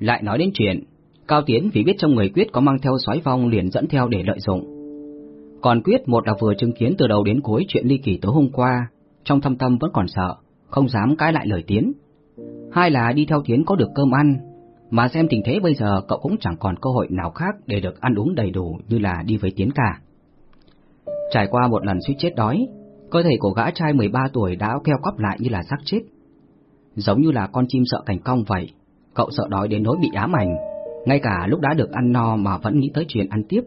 Lại nói đến chuyện, Cao Tiến vì biết trong người Quyết có mang theo xoáy vong liền dẫn theo để lợi dụng. Còn Quyết một là vừa chứng kiến từ đầu đến cuối chuyện ly kỳ tối hôm qua, trong thâm tâm vẫn còn sợ, không dám cãi lại lời Tiến. Hai là đi theo Tiến có được cơm ăn, mà xem tình thế bây giờ cậu cũng chẳng còn cơ hội nào khác để được ăn uống đầy đủ như là đi với Tiến cả. Trải qua một lần suýt chết đói, cơ thể của gã trai 13 tuổi đã keo quắp lại như là xác chết. Giống như là con chim sợ cảnh cong vậy, cậu sợ đói đến nỗi bị ám ảnh, ngay cả lúc đã được ăn no mà vẫn nghĩ tới chuyện ăn tiếp.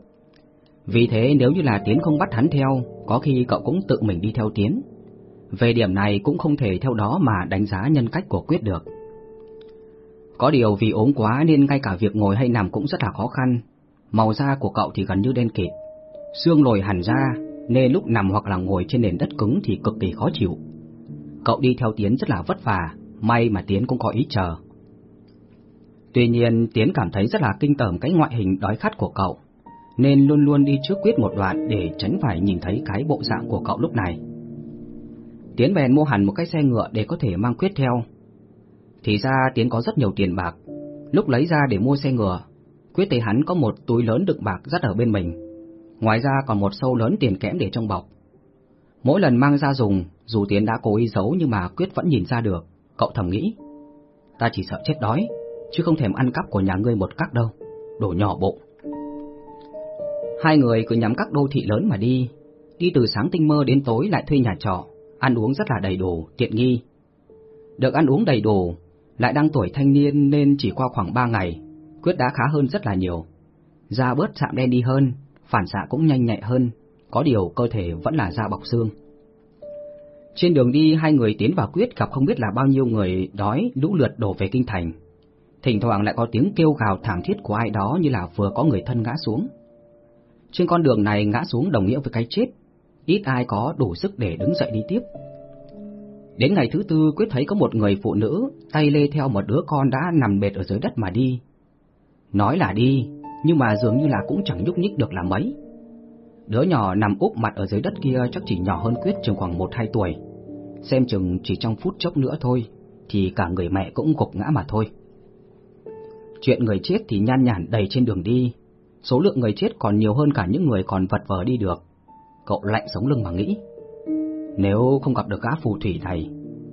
Vì thế nếu như là Tiến không bắt hắn theo, có khi cậu cũng tự mình đi theo Tiến. Về điểm này cũng không thể theo đó mà đánh giá nhân cách của Quyết được. Có điều vì ốm quá nên ngay cả việc ngồi hay nằm cũng rất là khó khăn. Màu da của cậu thì gần như đen kịt, xương lồi hẳn ra nên lúc nằm hoặc là ngồi trên nền đất cứng thì cực kỳ khó chịu. Cậu đi theo Tiến rất là vất vả, may mà Tiến cũng có ý chờ. Tuy nhiên Tiến cảm thấy rất là kinh tởm cái ngoại hình đói khát của cậu, nên luôn luôn đi trước Quyết một đoạn để tránh phải nhìn thấy cái bộ dạng của cậu lúc này. Tiến bèn mua hẳn một cái xe ngựa để có thể mang Quyết theo. Thì ra Tiến có rất nhiều tiền bạc, lúc lấy ra để mua xe ngựa, Quyết thấy hắn có một túi lớn đựng bạc rất ở bên mình. Ngoài ra còn một sâu lớn tiền kẽm để trong bọc. Mỗi lần mang ra dùng, dù Tiến đã cố ý giấu nhưng mà Quyết vẫn nhìn ra được, cậu thầm nghĩ. Ta chỉ sợ chết đói, chứ không thèm ăn cắp của nhà ngươi một cắc đâu, đồ nhỏ bộ. Hai người cứ nhắm các đô thị lớn mà đi, đi từ sáng tinh mơ đến tối lại thuê nhà trọ, ăn uống rất là đầy đủ, tiện nghi. Được ăn uống đầy đủ, lại đang tuổi thanh niên nên chỉ qua khoảng ba ngày, Quyết đã khá hơn rất là nhiều. Da bớt chạm đen đi hơn, phản xạ cũng nhanh nhạy hơn, có điều cơ thể vẫn là da bọc xương. Trên đường đi hai người tiến vào Quyết gặp không biết là bao nhiêu người đói lũ lượt đổ về kinh thành. Thỉnh thoảng lại có tiếng kêu gào thảm thiết của ai đó như là vừa có người thân ngã xuống. Trên con đường này ngã xuống đồng nghĩa với cái chết, ít ai có đủ sức để đứng dậy đi tiếp. Đến ngày thứ tư Quyết thấy có một người phụ nữ tay lê theo một đứa con đã nằm bệt ở dưới đất mà đi. Nói là đi, nhưng mà dường như là cũng chẳng nhúc nhích được là mấy. Đứa nhỏ nằm úp mặt ở dưới đất kia chắc chỉ nhỏ hơn Quyết chừng khoảng 1-2 tuổi. Xem chừng chỉ trong phút chốc nữa thôi, thì cả người mẹ cũng gục ngã mà thôi. Chuyện người chết thì nhan nhản đầy trên đường đi, số lượng người chết còn nhiều hơn cả những người còn vật vờ đi được. Cậu lạnh sống lưng mà nghĩ. Nếu không gặp được gã phù thủy này,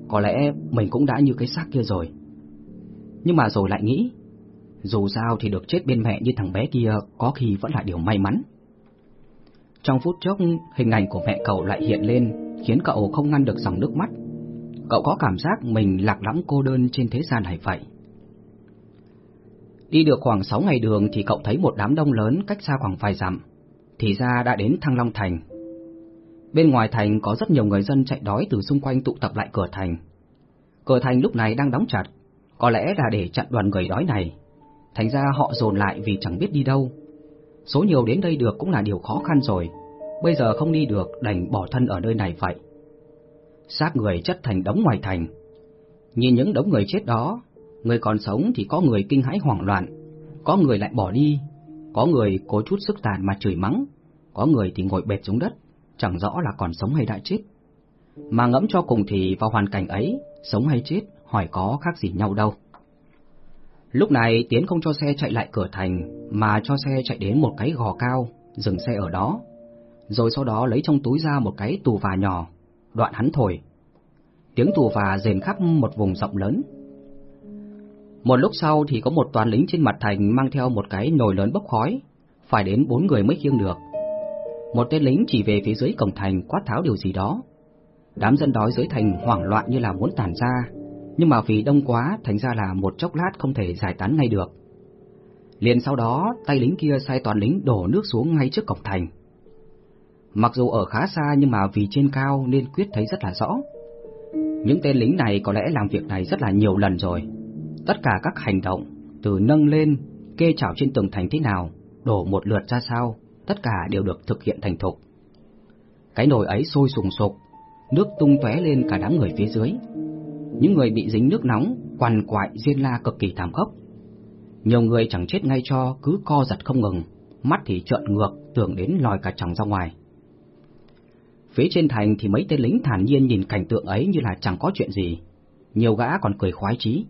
có lẽ mình cũng đã như cái xác kia rồi. Nhưng mà rồi lại nghĩ, dù sao thì được chết bên mẹ như thằng bé kia có khi vẫn là điều may mắn. Trong phút chốc, hình ảnh của mẹ cậu lại hiện lên, khiến cậu không ngăn được dòng nước mắt. Cậu có cảm giác mình lạc lõng cô đơn trên thế gian này vậy. Đi được khoảng 6 ngày đường thì cậu thấy một đám đông lớn cách xa khoảng vài dặm, thì ra đã đến Thăng Long Thành. Bên ngoài thành có rất nhiều người dân chạy đói từ xung quanh tụ tập lại cửa thành. Cửa thành lúc này đang đóng chặt, có lẽ là để chặn đoàn người đói này. Thành ra họ dồn lại vì chẳng biết đi đâu. Số nhiều đến đây được cũng là điều khó khăn rồi, bây giờ không đi được đành bỏ thân ở nơi này vậy. Xác người chất thành đống ngoài thành. Nhìn những đống người chết đó, người còn sống thì có người kinh hãi hoảng loạn, có người lại bỏ đi, có người cố chút sức tàn mà chửi mắng, có người thì ngồi bệt xuống đất, chẳng rõ là còn sống hay đã chết. Mà ngẫm cho cùng thì vào hoàn cảnh ấy, sống hay chết hỏi có khác gì nhau đâu. Lúc này Tiến không cho xe chạy lại cửa thành, mà cho xe chạy đến một cái gò cao, dừng xe ở đó. Rồi sau đó lấy trong túi ra một cái tù và nhỏ, đoạn hắn thổi. Tiếng tù và rền khắp một vùng rộng lớn. Một lúc sau thì có một toàn lính trên mặt thành mang theo một cái nồi lớn bốc khói, phải đến bốn người mới khiêng được. Một tên lính chỉ về phía dưới cổng thành quát tháo điều gì đó. Đám dân đói dưới thành hoảng loạn như là muốn tản ra, nhưng mà vì đông quá thành ra là một chốc lát không thể giải tán ngay được. Liền sau đó, tay lính kia sai toàn lính đổ nước xuống ngay trước cổng thành. Mặc dù ở khá xa nhưng mà vì trên cao nên Quyết thấy rất là rõ. Những tên lính này có lẽ làm việc này rất là nhiều lần rồi. Tất cả các hành động, từ nâng lên, kê chảo trên tường thành thế nào, đổ một lượt ra sao, tất cả đều được thực hiện thành thục. Cái nồi ấy sôi sùng sục, nước tung tóe lên cả đám người phía dưới. Những người bị dính nước nóng, quằn quại riêng la cực kỳ thảm khốc. Nhiều người chẳng chết ngay cho cứ co giật không ngừng, mắt thì trợn ngược, tưởng đến lòi cả chồng ra ngoài. Phía trên thành thì mấy tên lính thản nhiên nhìn cảnh tượng ấy như là chẳng có chuyện gì, nhiều gã còn cười khoái chí.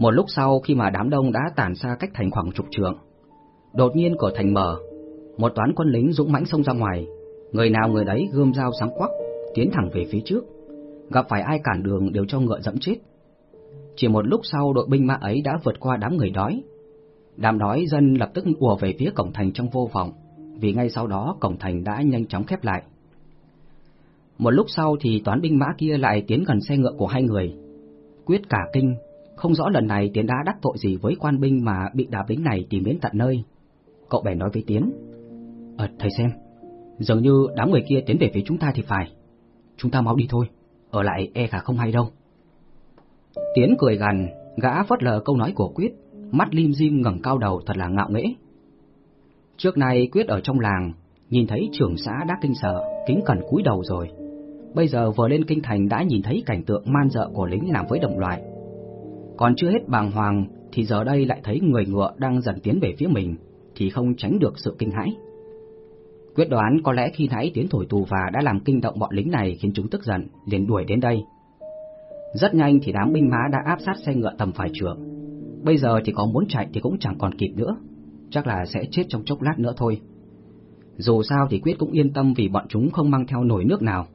Một lúc sau khi mà đám đông đã tản xa cách thành khoảng chục trượng, đột nhiên cửa thành mở, một toán quân lính dũng mãnh xông ra ngoài, người nào người đấy gươm dao sáng quắc, tiến thẳng về phía trước, gặp phải ai cản đường đều cho ngựa dẫm chết. Chỉ một lúc sau đội binh mã ấy đã vượt qua đám người đói. Đám đói dân lập tức ùa về phía cổng thành trong vô vọng, vì ngay sau đó cổng thành đã nhanh chóng khép lại. Một lúc sau thì toán binh mã kia lại tiến gần xe ngựa của hai người. Quyết cả kinh, không rõ lần này Tiến đã đắc tội gì với quan binh mà bị đạp lính này tìm đến tận nơi. Cậu bèn nói với Tiến. Ờ, thầy xem, dường như đám người kia tiến về phía chúng ta thì phải. Chúng ta mau đi thôi, ở lại e khả không hay đâu. Tiến cười gằn, gã phớt lờ câu nói của Quyết, mắt lim dim ngẩng cao đầu thật là ngạo nghễ. Trước nay Quyết ở trong làng, nhìn thấy trưởng xã đã kinh sợ, kính cẩn cúi đầu rồi. Bây giờ vừa lên kinh thành đã nhìn thấy cảnh tượng man dợ của lính làm với đồng loại. Còn chưa hết bàng hoàng thì giờ đây lại thấy người ngựa đang dần tiến về phía mình thì không tránh được sự kinh hãi. Quyết đoán có lẽ khi nãy tiến thổi tù và đã làm kinh động bọn lính này khiến chúng tức giận, liền đuổi đến đây. Rất nhanh thì đám binh mã đã áp sát xe ngựa tầm phải trượng. Bây giờ thì có muốn chạy thì cũng chẳng còn kịp nữa, chắc là sẽ chết trong chốc lát nữa thôi. Dù sao thì Quyết cũng yên tâm vì bọn chúng không mang theo nổi nước nào.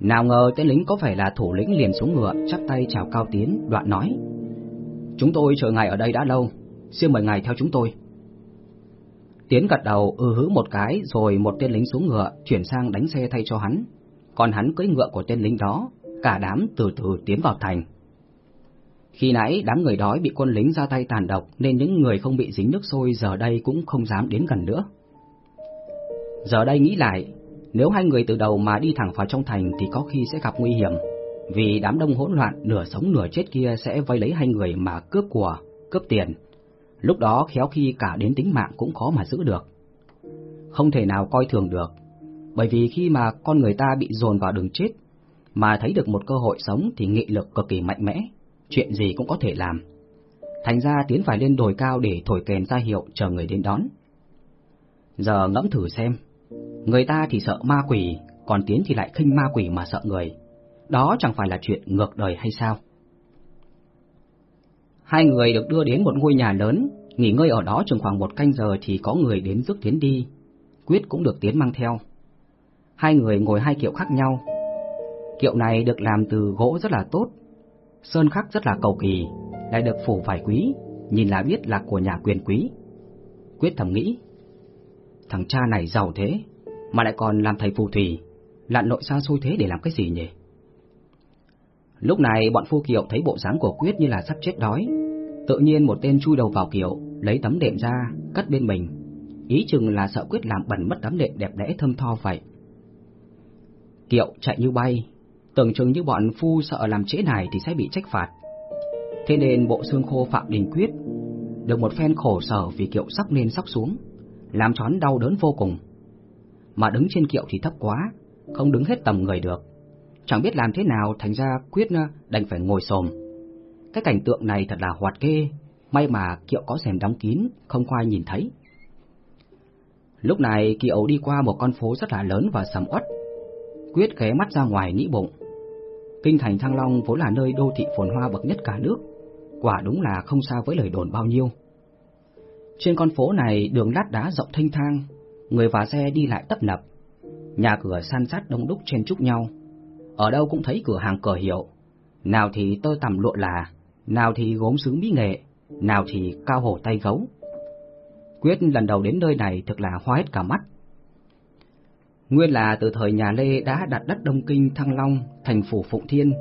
Nào ngờ tên lính có phải là thủ lĩnh liền xuống ngựa, chắp tay chào Cao Tiến, đoạn nói. Chúng tôi chờ ngài ở đây đã lâu, xin mời ngài theo chúng tôi. Tiến gật đầu ư hứ một cái rồi một tên lính xuống ngựa chuyển sang đánh xe thay cho hắn. Còn hắn cưỡi ngựa của tên lính đó, cả đám từ từ tiến vào thành. Khi nãy đám người đói bị quân lính ra tay tàn độc nên những người không bị dính nước sôi giờ đây cũng không dám đến gần nữa. Giờ đây nghĩ lại, nếu hai người từ đầu mà đi thẳng vào trong thành thì có khi sẽ gặp nguy hiểm, vì đám đông hỗn loạn nửa sống nửa chết kia sẽ vây lấy hai người mà cướp của, cướp tiền. Lúc đó khéo khi cả đến tính mạng cũng khó mà giữ được. Không thể nào coi thường được, bởi vì khi mà con người ta bị dồn vào đường chết, mà thấy được một cơ hội sống thì nghị lực cực kỳ mạnh mẽ, chuyện gì cũng có thể làm. Thành ra tiến phải lên đồi cao để thổi kèn ra hiệu chờ người đến đón. Giờ ngẫm thử xem, Người ta thì sợ ma quỷ, còn Tiến thì lại khinh ma quỷ mà sợ người. Đó chẳng phải là chuyện ngược đời hay sao? Hai người được đưa đến một ngôi nhà lớn, nghỉ ngơi ở đó chừng khoảng một canh giờ thì có người đến rước Tiến đi. Quyết cũng được Tiến mang theo. Hai người ngồi hai kiệu khác nhau. Kiệu này được làm từ gỗ rất là tốt, sơn khắc rất là cầu kỳ, lại được phủ vải quý, nhìn là biết là của nhà quyền quý. Quyết thầm nghĩ, thằng cha này giàu thế, mà lại còn làm thầy phù thủy, lặn nội xa xôi thế để làm cái gì nhỉ? Lúc này bọn phu kiệu thấy bộ dáng của Quyết như là sắp chết đói, tự nhiên một tên chui đầu vào kiệu, lấy tấm đệm ra, cắt bên mình, ý chừng là sợ Quyết làm bẩn mất tấm đệm đẹp đẽ thơm tho vậy. Kiệu chạy như bay, tưởng chừng như bọn phu sợ làm trễ này thì sẽ bị trách phạt. Thế nên bộ xương khô Phạm Đình Quyết được một phen khổ sở vì kiệu sắp lên sắp xuống, làm chón đau đớn vô cùng mà đứng trên kiệu thì thấp quá, không đứng hết tầm người được. Chẳng biết làm thế nào, thành ra quyết ờ, đành phải ngồi xồm. Cái cảnh tượng này thật là hoạt kê, may mà kiệu có rèm đóng kín, không có ai nhìn thấy. Lúc này kiệu đi qua một con phố rất là lớn và sầm uất. Quyết ghé mắt ra ngoài nghĩ bụng. Kinh thành Thăng Long vốn là nơi đô thị phồn hoa bậc nhất cả nước, quả đúng là không xa với lời đồn bao nhiêu. Trên con phố này đường lát đá rộng thanh thang, người và xe đi lại tấp nập. Nhà cửa san sát đông đúc trên chúc nhau. Ở đâu cũng thấy cửa hàng cờ hiệu, nào thì tơ tằm lụa là, nào thì gốm sứ mỹ nghệ, nào thì cao hổ tay gấu. Quyết lần đầu đến nơi này thực là hoa hết cả mắt. Nguyên là từ thời nhà Lê đã đặt đất Đông Kinh Thăng Long thành phủ Phụng Thiên.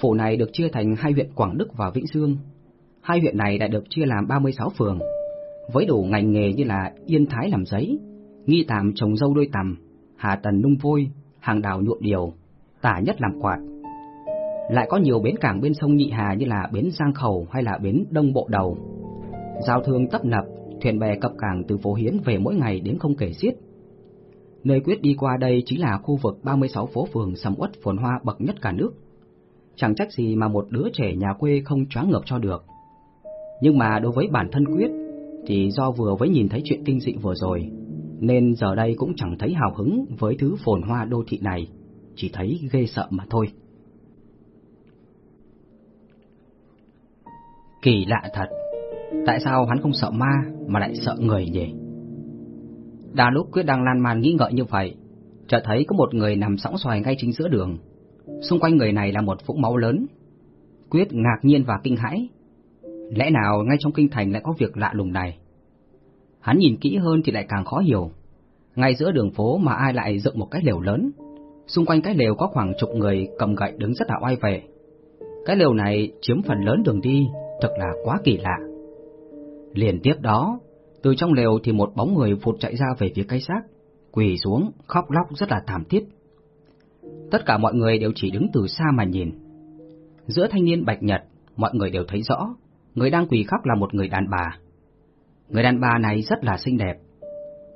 Phủ này được chia thành hai huyện Quảng Đức và Vĩnh Dương. Hai huyện này đã được chia làm 36 phường, với đủ ngành nghề như là yên thái làm giấy, nghi tàm trồng dâu đôi tằm, hà tần nung vôi, hàng đào nhuộm điều, tả nhất làm quạt. Lại có nhiều bến cảng bên sông Nhị Hà như là bến Giang Khẩu hay là bến Đông Bộ Đầu. Giao thương tấp nập, thuyền bè cập cảng từ phố Hiến về mỗi ngày đến không kể xiết. Nơi quyết đi qua đây chính là khu vực 36 phố phường sầm uất phồn hoa bậc nhất cả nước. Chẳng trách gì mà một đứa trẻ nhà quê không choáng ngợp cho được. Nhưng mà đối với bản thân quyết, thì do vừa mới nhìn thấy chuyện kinh dị vừa rồi, nên giờ đây cũng chẳng thấy hào hứng với thứ phồn hoa đô thị này, chỉ thấy ghê sợ mà thôi. Kỳ lạ thật, tại sao hắn không sợ ma mà lại sợ người nhỉ? Đa lúc Quyết đang lan man nghĩ ngợi như vậy, chợt thấy có một người nằm sõng xoài ngay chính giữa đường. Xung quanh người này là một vũng máu lớn. Quyết ngạc nhiên và kinh hãi. Lẽ nào ngay trong kinh thành lại có việc lạ lùng này? Hắn nhìn kỹ hơn thì lại càng khó hiểu. Ngay giữa đường phố mà ai lại dựng một cái lều lớn. Xung quanh cái lều có khoảng chục người cầm gậy đứng rất là oai vệ. Cái lều này chiếm phần lớn đường đi, thật là quá kỳ lạ. Liền tiếp đó, từ trong lều thì một bóng người vụt chạy ra về phía cây xác, quỳ xuống, khóc lóc rất là thảm thiết. Tất cả mọi người đều chỉ đứng từ xa mà nhìn. Giữa thanh niên bạch nhật, mọi người đều thấy rõ, người đang quỳ khóc là một người đàn bà. Người đàn bà này rất là xinh đẹp.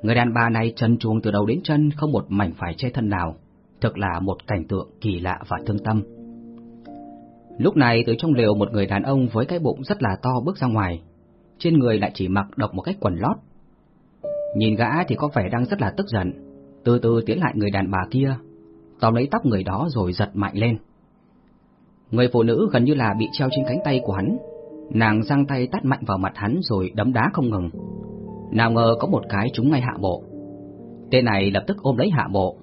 Người đàn bà này trần truồng từ đầu đến chân không một mảnh phải che thân nào, thực là một cảnh tượng kỳ lạ và thương tâm. Lúc này từ trong lều một người đàn ông với cái bụng rất là to bước ra ngoài, trên người lại chỉ mặc độc một cái quần lót. Nhìn gã thì có vẻ đang rất là tức giận, từ từ tiến lại người đàn bà kia, tóm lấy tóc người đó rồi giật mạnh lên. Người phụ nữ gần như là bị treo trên cánh tay của hắn, nàng giang tay tát mạnh vào mặt hắn rồi đấm đá không ngừng. Nào ngờ có một cái trúng ngay hạ bộ. Tên này lập tức ôm lấy hạ bộ.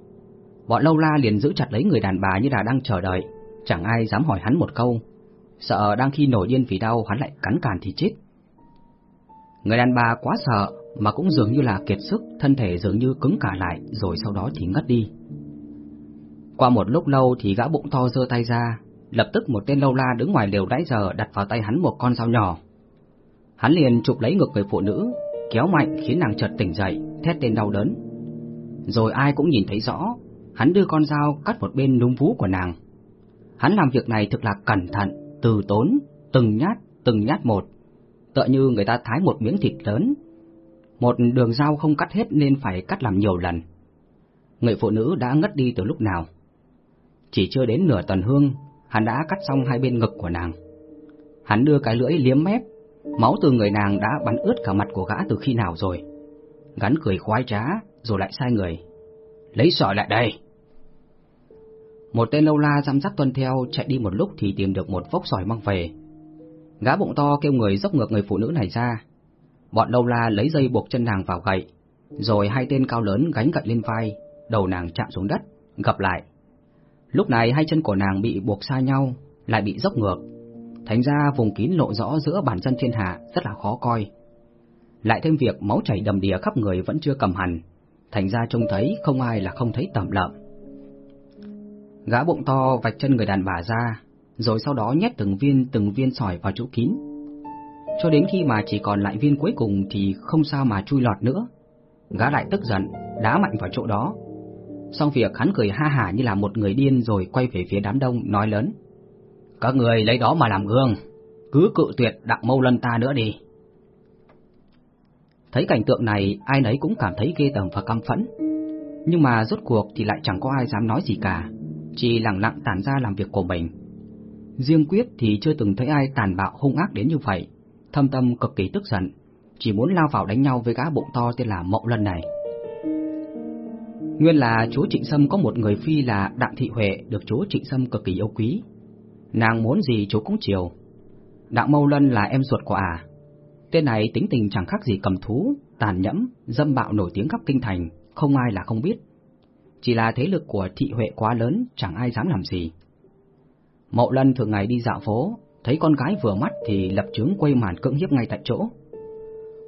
Bọn lâu la liền giữ chặt lấy người đàn bà như là đang chờ đợi, chẳng ai dám hỏi hắn một câu, sợ đang khi nổi điên vì đau hắn lại cắn càn thì chết. Người đàn bà quá sợ mà cũng dường như là kiệt sức, thân thể dường như cứng cả lại rồi sau đó thì ngất đi. Qua một lúc lâu thì gã bụng to giơ tay ra, lập tức một tên lâu la đứng ngoài lều đãi giờ đặt vào tay hắn một con dao nhỏ. Hắn liền chụp lấy ngực người phụ nữ, kéo mạnh khiến nàng chợt tỉnh dậy, thét lên đau đớn. Rồi ai cũng nhìn thấy rõ, hắn đưa con dao cắt một bên núm vú của nàng. Hắn làm việc này thực là cẩn thận, từ tốn, từng nhát, từng nhát một, tựa như người ta thái một miếng thịt lớn. Một đường dao không cắt hết nên phải cắt làm nhiều lần. Người phụ nữ đã ngất đi từ lúc nào. Chỉ chưa đến nửa tuần hương, hắn đã cắt xong hai bên ngực của nàng. Hắn đưa cái lưỡi liếm mép, máu từ người nàng đã bắn ướt cả mặt của gã từ khi nào rồi. Gắn cười khoái trá, rồi lại sai người. Lấy sỏi lại đây. Một tên lâu la giam dắt tuân theo chạy đi một lúc thì tìm được một vốc sỏi mang về. Gã bụng to kêu người dốc ngược người phụ nữ này ra. Bọn lâu la lấy dây buộc chân nàng vào gậy, rồi hai tên cao lớn gánh gậy lên vai, đầu nàng chạm xuống đất, gập lại. Lúc này hai chân của nàng bị buộc xa nhau, lại bị dốc ngược. Thành ra vùng kín lộ rõ giữa bản dân thiên hạ rất là khó coi. Lại thêm việc máu chảy đầm đìa khắp người vẫn chưa cầm hẳn, thành ra trông thấy không ai là không thấy tẩm lợm. Gã bụng to vạch chân người đàn bà ra, rồi sau đó nhét từng viên từng viên sỏi vào chỗ kín. Cho đến khi mà chỉ còn lại viên cuối cùng thì không sao mà chui lọt nữa. Gã lại tức giận, đá mạnh vào chỗ đó. Xong việc hắn cười ha hả như là một người điên rồi quay về phía đám đông nói lớn. Các người lấy đó mà làm gương, cứ cự tuyệt đặng mâu lân ta nữa đi. Thấy cảnh tượng này, ai nấy cũng cảm thấy ghê tởm và căm phẫn. Nhưng mà rốt cuộc thì lại chẳng có ai dám nói gì cả, chỉ lặng lặng tản ra làm việc của mình. Riêng Quyết thì chưa từng thấy ai tàn bạo hung ác đến như vậy, thâm tâm cực kỳ tức giận, chỉ muốn lao vào đánh nhau với gã bụng to tên là Mậu Lân này. Nguyên là chúa Trịnh Sâm có một người phi là Đặng Thị Huệ được chúa Trịnh Sâm cực kỳ yêu quý. Nàng muốn gì chúa cũng chiều. Đặng Mâu Lân là em ruột của ả. Tên này tính tình chẳng khác gì cầm thú, tàn nhẫn, dâm bạo nổi tiếng khắp kinh thành, không ai là không biết. Chỉ là thế lực của Thị Huệ quá lớn, chẳng ai dám làm gì. Mậu Lân thường ngày đi dạo phố, thấy con gái vừa mắt thì lập chứng quay màn cưỡng hiếp ngay tại chỗ.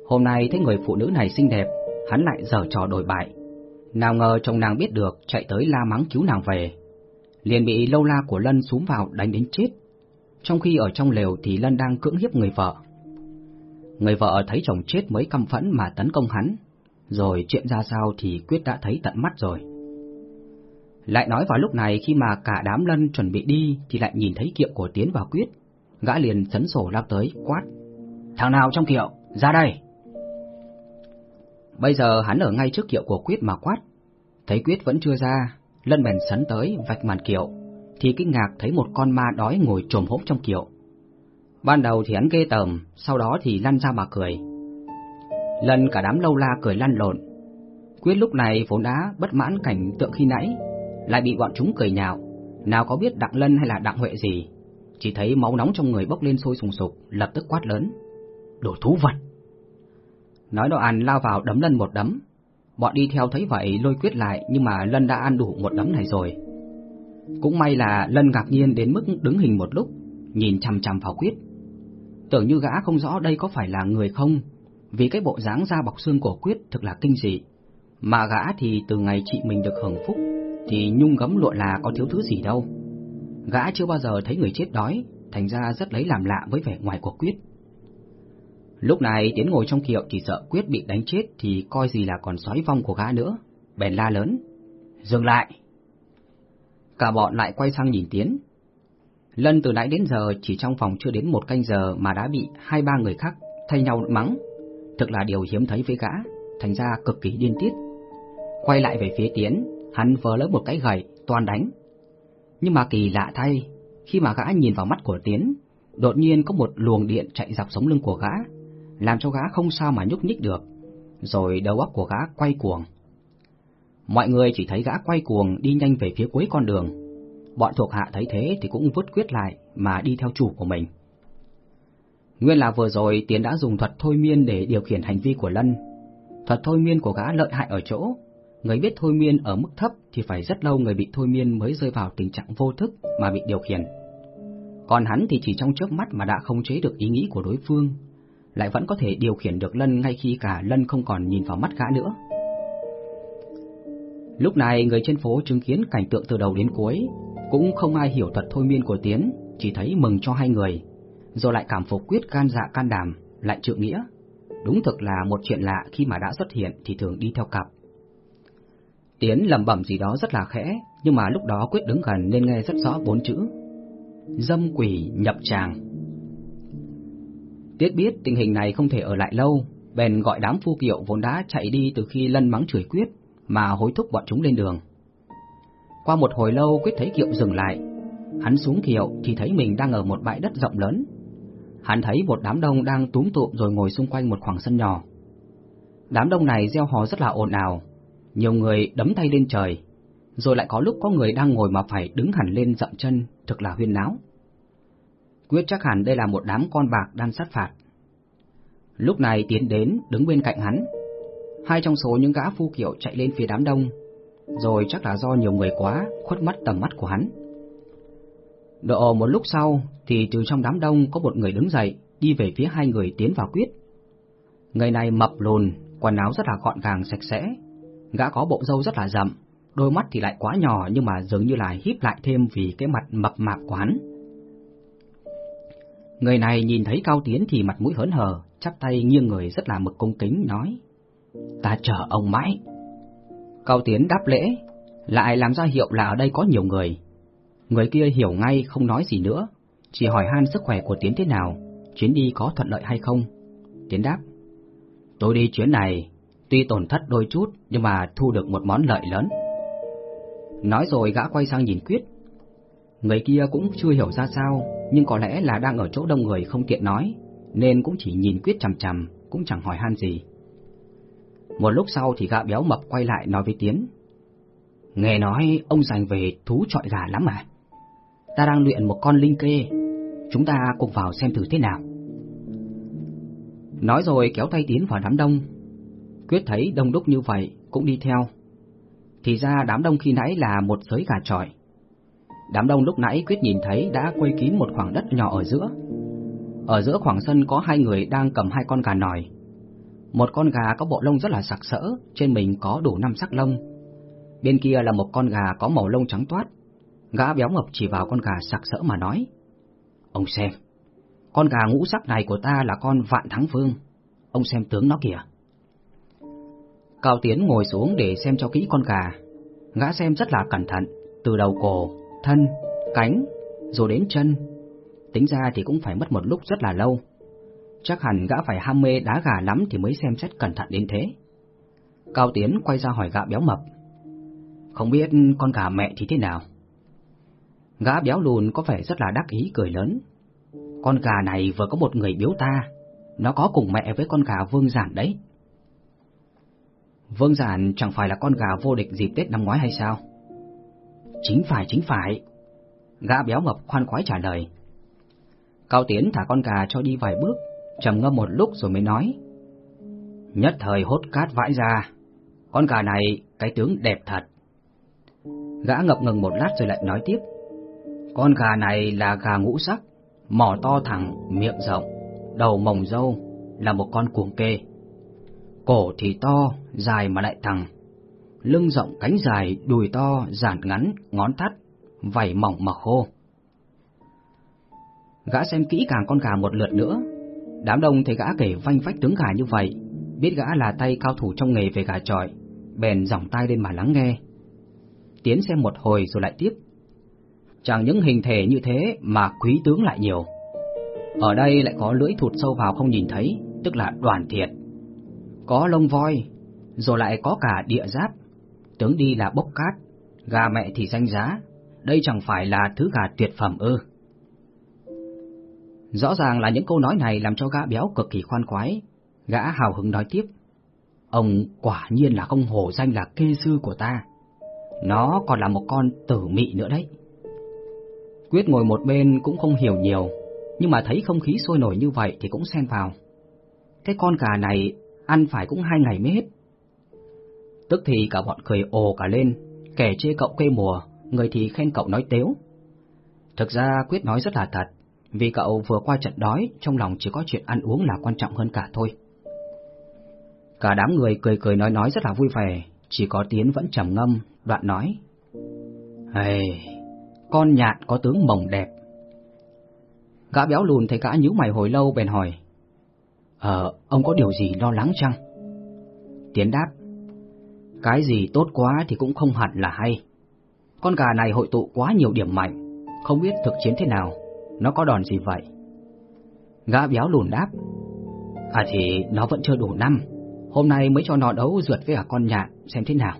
Hôm nay thấy người phụ nữ này xinh đẹp, hắn lại giở trò đổi bại. Nào ngờ chồng nàng biết được, chạy tới la mắng cứu nàng về. Liền bị lâu la của Lân xuống vào đánh đến chết. Trong khi ở trong lều thì Lân đang cưỡng hiếp người vợ. Người vợ thấy chồng chết mới căm phẫn mà tấn công hắn, rồi chuyện ra sao thì Quyết đã thấy tận mắt rồi. Lại nói vào lúc này khi mà cả đám lân chuẩn bị đi thì lại nhìn thấy kiệu của Tiến và Quyết. Gã liền sấn sổ lao tới, quát. Thằng nào trong kiệu, ra đây! Bây giờ hắn ở ngay trước kiệu của Quyết mà quát. Thấy Quyết vẫn chưa ra, lân bèn sấn tới vạch màn kiệu, thì kinh ngạc thấy một con ma đói ngồi trồm hốp trong kiệu. Ban đầu thì hắn ghê tởm, sau đó thì lăn ra mà cười. Lần cả đám lâu la cười lăn lộn. Quyết lúc này vốn đã bất mãn cảnh tượng khi nãy, lại bị bọn chúng cười nhạo, nào có biết Đặng Lân hay là Đặng Huệ gì, chỉ thấy máu nóng trong người bốc lên sôi sùng sục, lập tức quát lớn. Đồ thú vật! Nói đồ lao vào đấm lân một đấm. Bọn đi theo thấy vậy lôi quyết lại nhưng mà lân đã ăn đủ một đấm này rồi. Cũng may là lân ngạc nhiên đến mức đứng hình một lúc, nhìn chằm chằm vào quyết. Tưởng như gã không rõ đây có phải là người không, vì cái bộ dáng da bọc xương của quyết thực là kinh dị. Mà gã thì từ ngày chị mình được hưởng phúc, thì nhung gấm lụa là có thiếu thứ gì đâu. Gã chưa bao giờ thấy người chết đói, thành ra rất lấy làm lạ với vẻ ngoài của Quyết. Lúc này Tiến ngồi trong kiệu chỉ sợ Quyết bị đánh chết thì coi gì là còn sói vong của gã nữa, bèn la lớn. Dừng lại! Cả bọn lại quay sang nhìn Tiến. Lân từ nãy đến giờ chỉ trong phòng chưa đến một canh giờ mà đã bị hai ba người khác thay nhau mắng, thực là điều hiếm thấy với gã, thành ra cực kỳ điên tiết. Quay lại về phía Tiến, hắn vờ lấy một cái gậy, toàn đánh. Nhưng mà kỳ lạ thay, khi mà gã nhìn vào mắt của Tiến, đột nhiên có một luồng điện chạy dọc sống lưng của gã, làm cho gã không sao mà nhúc nhích được, rồi đầu óc của gã quay cuồng. Mọi người chỉ thấy gã quay cuồng đi nhanh về phía cuối con đường. Bọn thuộc hạ thấy thế thì cũng vứt quyết lại mà đi theo chủ của mình. Nguyên là vừa rồi Tiến đã dùng thuật thôi miên để điều khiển hành vi của Lân. Thuật thôi miên của gã lợi hại ở chỗ, người biết thôi miên ở mức thấp thì phải rất lâu người bị thôi miên mới rơi vào tình trạng vô thức mà bị điều khiển. Còn hắn thì chỉ trong chớp mắt mà đã không chế được ý nghĩ của đối phương, lại vẫn có thể điều khiển được Lân ngay khi cả Lân không còn nhìn vào mắt gã nữa. Lúc này người trên phố chứng kiến cảnh tượng từ đầu đến cuối, cũng không ai hiểu thuật thôi miên của Tiến, chỉ thấy mừng cho hai người, rồi lại cảm phục quyết can dạ can đảm, lại trượng nghĩa. Đúng thực là một chuyện lạ khi mà đã xuất hiện thì thường đi theo cặp. Tiến lẩm bẩm gì đó rất là khẽ, nhưng mà lúc đó quyết đứng gần nên nghe rất rõ bốn chữ. Dâm quỷ nhập tràng. Tiết biết tình hình này không thể ở lại lâu, bèn gọi đám phu kiệu vốn đã chạy đi từ khi lân mắng chửi quyết, mà hối thúc bọn chúng lên đường. Qua một hồi lâu quyết thấy kiệu dừng lại, hắn xuống kiệu thì thấy mình đang ở một bãi đất rộng lớn. Hắn thấy một đám đông đang túm tụm rồi ngồi xung quanh một khoảng sân nhỏ. Đám đông này gieo hò rất là ồn ào, nhiều người đấm tay lên trời, rồi lại có lúc có người đang ngồi mà phải đứng hẳn lên dậm chân, thực là huyên náo. Quyết chắc hẳn đây là một đám con bạc đang sát phạt. Lúc này tiến đến, đứng bên cạnh hắn. Hai trong số những gã phu kiệu chạy lên phía đám đông, rồi chắc là do nhiều người quá, khuất mắt tầm mắt của hắn. Độ một lúc sau, thì từ trong đám đông có một người đứng dậy, đi về phía hai người tiến vào quyết. Người này mập lùn, quần áo rất là gọn gàng sạch sẽ, Gã có bộ râu rất là rậm, đôi mắt thì lại quá nhỏ nhưng mà dường như là híp lại thêm vì cái mặt mập mạp của hắn. Người này nhìn thấy Cao Tiến thì mặt mũi hớn hở, chắp tay nghiêng người rất là mực cung kính nói: "Ta chờ ông mãi." Cao Tiến đáp lễ, lại làm ra hiệu là ở đây có nhiều người. Người kia hiểu ngay không nói gì nữa, chỉ hỏi han sức khỏe của Tiến thế nào, chuyến đi có thuận lợi hay không. Tiến đáp: "Tôi đi chuyến này Tuy tổn thất đôi chút nhưng mà thu được một món lợi lớn. Nói rồi gã quay sang nhìn Quyết. Người kia cũng chưa hiểu ra sao, nhưng có lẽ là đang ở chỗ đông người không tiện nói, nên cũng chỉ nhìn Quyết chằm chằm, cũng chẳng hỏi han gì. Một lúc sau thì gã béo mập quay lại nói với Tiến. Nghe nói ông dành về thú trọi gà lắm à? Ta đang luyện một con linh kê, chúng ta cùng vào xem thử thế nào. Nói rồi kéo tay Tiến vào đám đông, Quyết thấy đông đúc như vậy cũng đi theo. Thì ra đám đông khi nãy là một giới gà trọi. Đám đông lúc nãy Quyết nhìn thấy đã quây kín một khoảng đất nhỏ ở giữa. Ở giữa khoảng sân có hai người đang cầm hai con gà nòi. Một con gà có bộ lông rất là sặc sỡ, trên mình có đủ năm sắc lông. Bên kia là một con gà có màu lông trắng toát. Gã béo mập chỉ vào con gà sặc sỡ mà nói. Ông xem, con gà ngũ sắc này của ta là con vạn thắng vương. Ông xem tướng nó kìa. Cao Tiến ngồi xuống để xem cho kỹ con gà. Gã xem rất là cẩn thận, từ đầu cổ, thân, cánh, rồi đến chân. Tính ra thì cũng phải mất một lúc rất là lâu. Chắc hẳn gã phải ham mê đá gà lắm thì mới xem xét cẩn thận đến thế. Cao Tiến quay ra hỏi gã béo mập. Không biết con gà mẹ thì thế nào? Gã béo lùn có vẻ rất là đắc ý cười lớn. Con gà này vừa có một người biếu ta, nó có cùng mẹ với con gà vương giản đấy. Vương Giản chẳng phải là con gà vô địch dịp Tết năm ngoái hay sao? Chính phải, chính phải. Gã béo mập khoan khoái trả lời. Cao Tiến thả con gà cho đi vài bước, trầm ngâm một lúc rồi mới nói. Nhất thời hốt cát vãi ra, con gà này cái tướng đẹp thật. Gã ngập ngừng một lát rồi lại nói tiếp. Con gà này là gà ngũ sắc, mỏ to thẳng, miệng rộng, đầu mồng dâu, là một con cuồng kê. Cổ thì to, dài mà lại thẳng, lưng rộng cánh dài, đùi to, giản ngắn, ngón thắt, vảy mỏng mà khô. Gã xem kỹ càng con gà một lượt nữa, đám đông thấy gã kể vanh vách tướng gà như vậy, biết gã là tay cao thủ trong nghề về gà trọi, bèn giỏng tay lên mà lắng nghe. Tiến xem một hồi rồi lại tiếp. Chẳng những hình thể như thế mà quý tướng lại nhiều. Ở đây lại có lưỡi thụt sâu vào không nhìn thấy, tức là đoàn thiệt. Có lông voi, rồi lại có cả địa giáp, tướng đi là bốc cát, gà mẹ thì danh giá, đây chẳng phải là thứ gà tuyệt phẩm ư. Rõ ràng là những câu nói này làm cho gã béo cực kỳ khoan khoái, gã hào hứng nói tiếp. Ông quả nhiên là không hổ danh là kê sư của ta, nó còn là một con tử mị nữa đấy. Quyết ngồi một bên cũng không hiểu nhiều, nhưng mà thấy không khí sôi nổi như vậy thì cũng xen vào. Cái con gà này ăn phải cũng hai ngày mới hết. Tức thì cả bọn cười ồ cả lên, kẻ chê cậu quê mùa, người thì khen cậu nói tếu. Thực ra Quyết nói rất là thật, vì cậu vừa qua trận đói, trong lòng chỉ có chuyện ăn uống là quan trọng hơn cả thôi. Cả đám người cười cười nói nói rất là vui vẻ, chỉ có Tiến vẫn trầm ngâm, đoạn nói. Hey, con nhạn có tướng mồng đẹp. Gã béo lùn thấy gã nhíu mày hồi lâu bèn hỏi. Ờ, ông có điều gì lo lắng chăng? Tiến đáp. Cái gì tốt quá thì cũng không hẳn là hay. Con gà này hội tụ quá nhiều điểm mạnh, không biết thực chiến thế nào, nó có đòn gì vậy? Gã béo lùn đáp. À thì nó vẫn chưa đủ năm, hôm nay mới cho nó đấu rượt với cả con nhạn xem thế nào.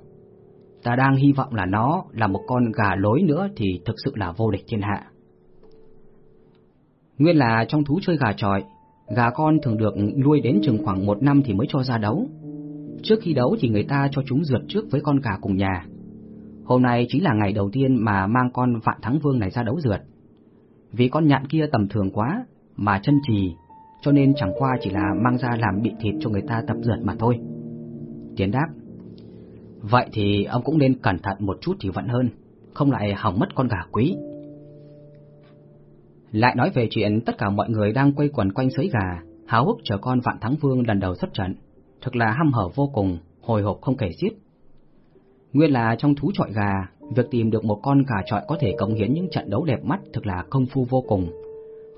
Ta đang hy vọng là nó là một con gà lối nữa thì thực sự là vô địch thiên hạ. Nguyên là trong thú chơi gà trọi, gà con thường được nuôi đến chừng khoảng một năm thì mới cho ra đấu. Trước khi đấu thì người ta cho chúng rượt trước với con gà cùng nhà. Hôm nay chính là ngày đầu tiên mà mang con vạn thắng vương này ra đấu rượt. Vì con nhạn kia tầm thường quá, mà chân trì, cho nên chẳng qua chỉ là mang ra làm bị thịt cho người ta tập rượt mà thôi. Tiến đáp, vậy thì ông cũng nên cẩn thận một chút thì vẫn hơn, không lại hỏng mất con gà quý. Lại nói về chuyện tất cả mọi người đang quay quần quanh sới gà, háo hức chờ con Vạn Thắng Vương lần đầu xuất trận, thực là hăm hở vô cùng, hồi hộp không kể xiết. Nguyên là trong thú trọi gà, việc tìm được một con gà trọi có thể cống hiến những trận đấu đẹp mắt thực là công phu vô cùng,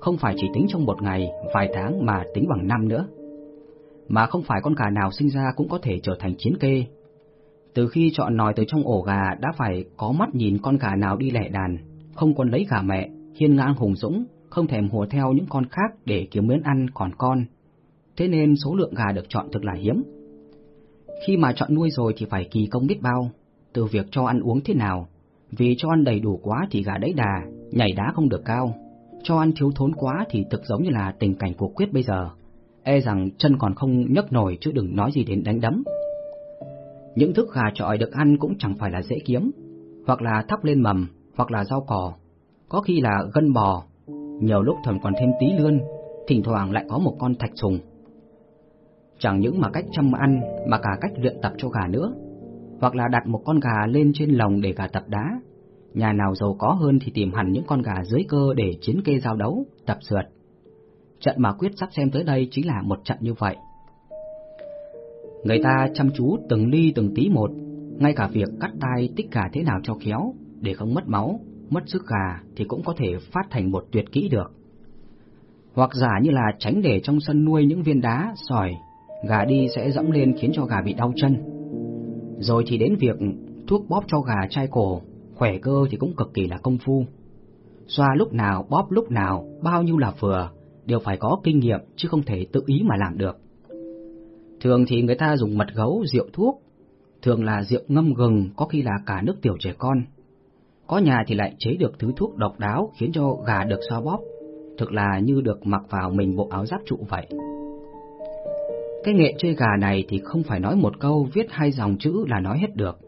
không phải chỉ tính trong một ngày, vài tháng mà tính bằng năm nữa. Mà không phải con gà nào sinh ra cũng có thể trở thành chiến kê. Từ khi chọn nòi từ trong ổ gà đã phải có mắt nhìn con gà nào đi lẻ đàn, không còn lấy gà mẹ, hiên ngang hùng dũng, không thèm hùa theo những con khác để kiếm miếng ăn còn con. Thế nên số lượng gà được chọn thực là hiếm. Khi mà chọn nuôi rồi thì phải kỳ công biết bao, từ việc cho ăn uống thế nào, vì cho ăn đầy đủ quá thì gà đẫy đà, nhảy đá không được cao, cho ăn thiếu thốn quá thì thực giống như là tình cảnh của Quyết bây giờ, e rằng chân còn không nhấc nổi chứ đừng nói gì đến đánh đấm. Những thức gà trọi được ăn cũng chẳng phải là dễ kiếm, hoặc là thắp lên mầm, hoặc là rau cỏ, có khi là gân bò, nhiều lúc thầm còn thêm tí lươn, thỉnh thoảng lại có một con thạch sùng. Chẳng những mà cách chăm ăn mà cả cách luyện tập cho gà nữa, hoặc là đặt một con gà lên trên lồng để gà tập đá. Nhà nào giàu có hơn thì tìm hẳn những con gà dưới cơ để chiến kê giao đấu, tập sượt. Trận mà quyết sắp xem tới đây chính là một trận như vậy. Người ta chăm chú từng ly từng tí một, ngay cả việc cắt tay tích gà thế nào cho khéo, để không mất máu, mất sức gà thì cũng có thể phát thành một tuyệt kỹ được. Hoặc giả như là tránh để trong sân nuôi những viên đá, sỏi, gà đi sẽ dẫm lên khiến cho gà bị đau chân. Rồi thì đến việc thuốc bóp cho gà chai cổ, khỏe cơ thì cũng cực kỳ là công phu. Xoa lúc nào, bóp lúc nào, bao nhiêu là vừa, đều phải có kinh nghiệm chứ không thể tự ý mà làm được. Thường thì người ta dùng mật gấu, rượu thuốc, thường là rượu ngâm gừng, có khi là cả nước tiểu trẻ con. Có nhà thì lại chế được thứ thuốc độc đáo khiến cho gà được xoa bóp, thực là như được mặc vào mình bộ áo giáp trụ vậy. Cái nghệ chơi gà này thì không phải nói một câu viết hai dòng chữ là nói hết được.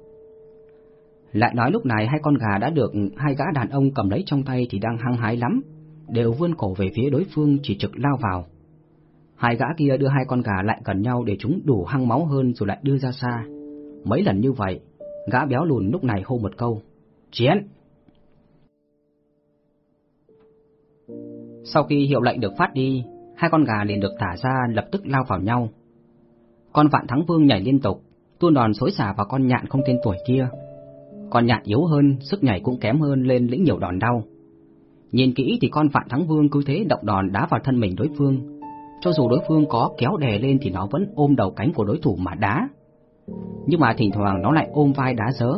Lại nói lúc này hai con gà đã được hai gã đàn ông cầm lấy trong tay thì đang hăng hái lắm, đều vươn cổ về phía đối phương chỉ trực lao vào. Hai gã kia đưa hai con gà lại gần nhau để chúng đủ hăng máu hơn rồi lại đưa ra xa. Mấy lần như vậy, gã béo lùn lúc này hô một câu, chiến! Sau khi hiệu lệnh được phát đi, hai con gà liền được thả ra lập tức lao vào nhau. Con vạn thắng vương nhảy liên tục, tuôn đòn xối xả vào con nhạn không tên tuổi kia. Con nhạn yếu hơn, sức nhảy cũng kém hơn lên lĩnh nhiều đòn đau. Nhìn kỹ thì con vạn thắng vương cứ thế động đòn đá vào thân mình đối phương. Cho dù đối phương có kéo đè lên thì nó vẫn ôm đầu cánh của đối thủ mà đá. Nhưng mà thỉnh thoảng nó lại ôm vai đá dớ.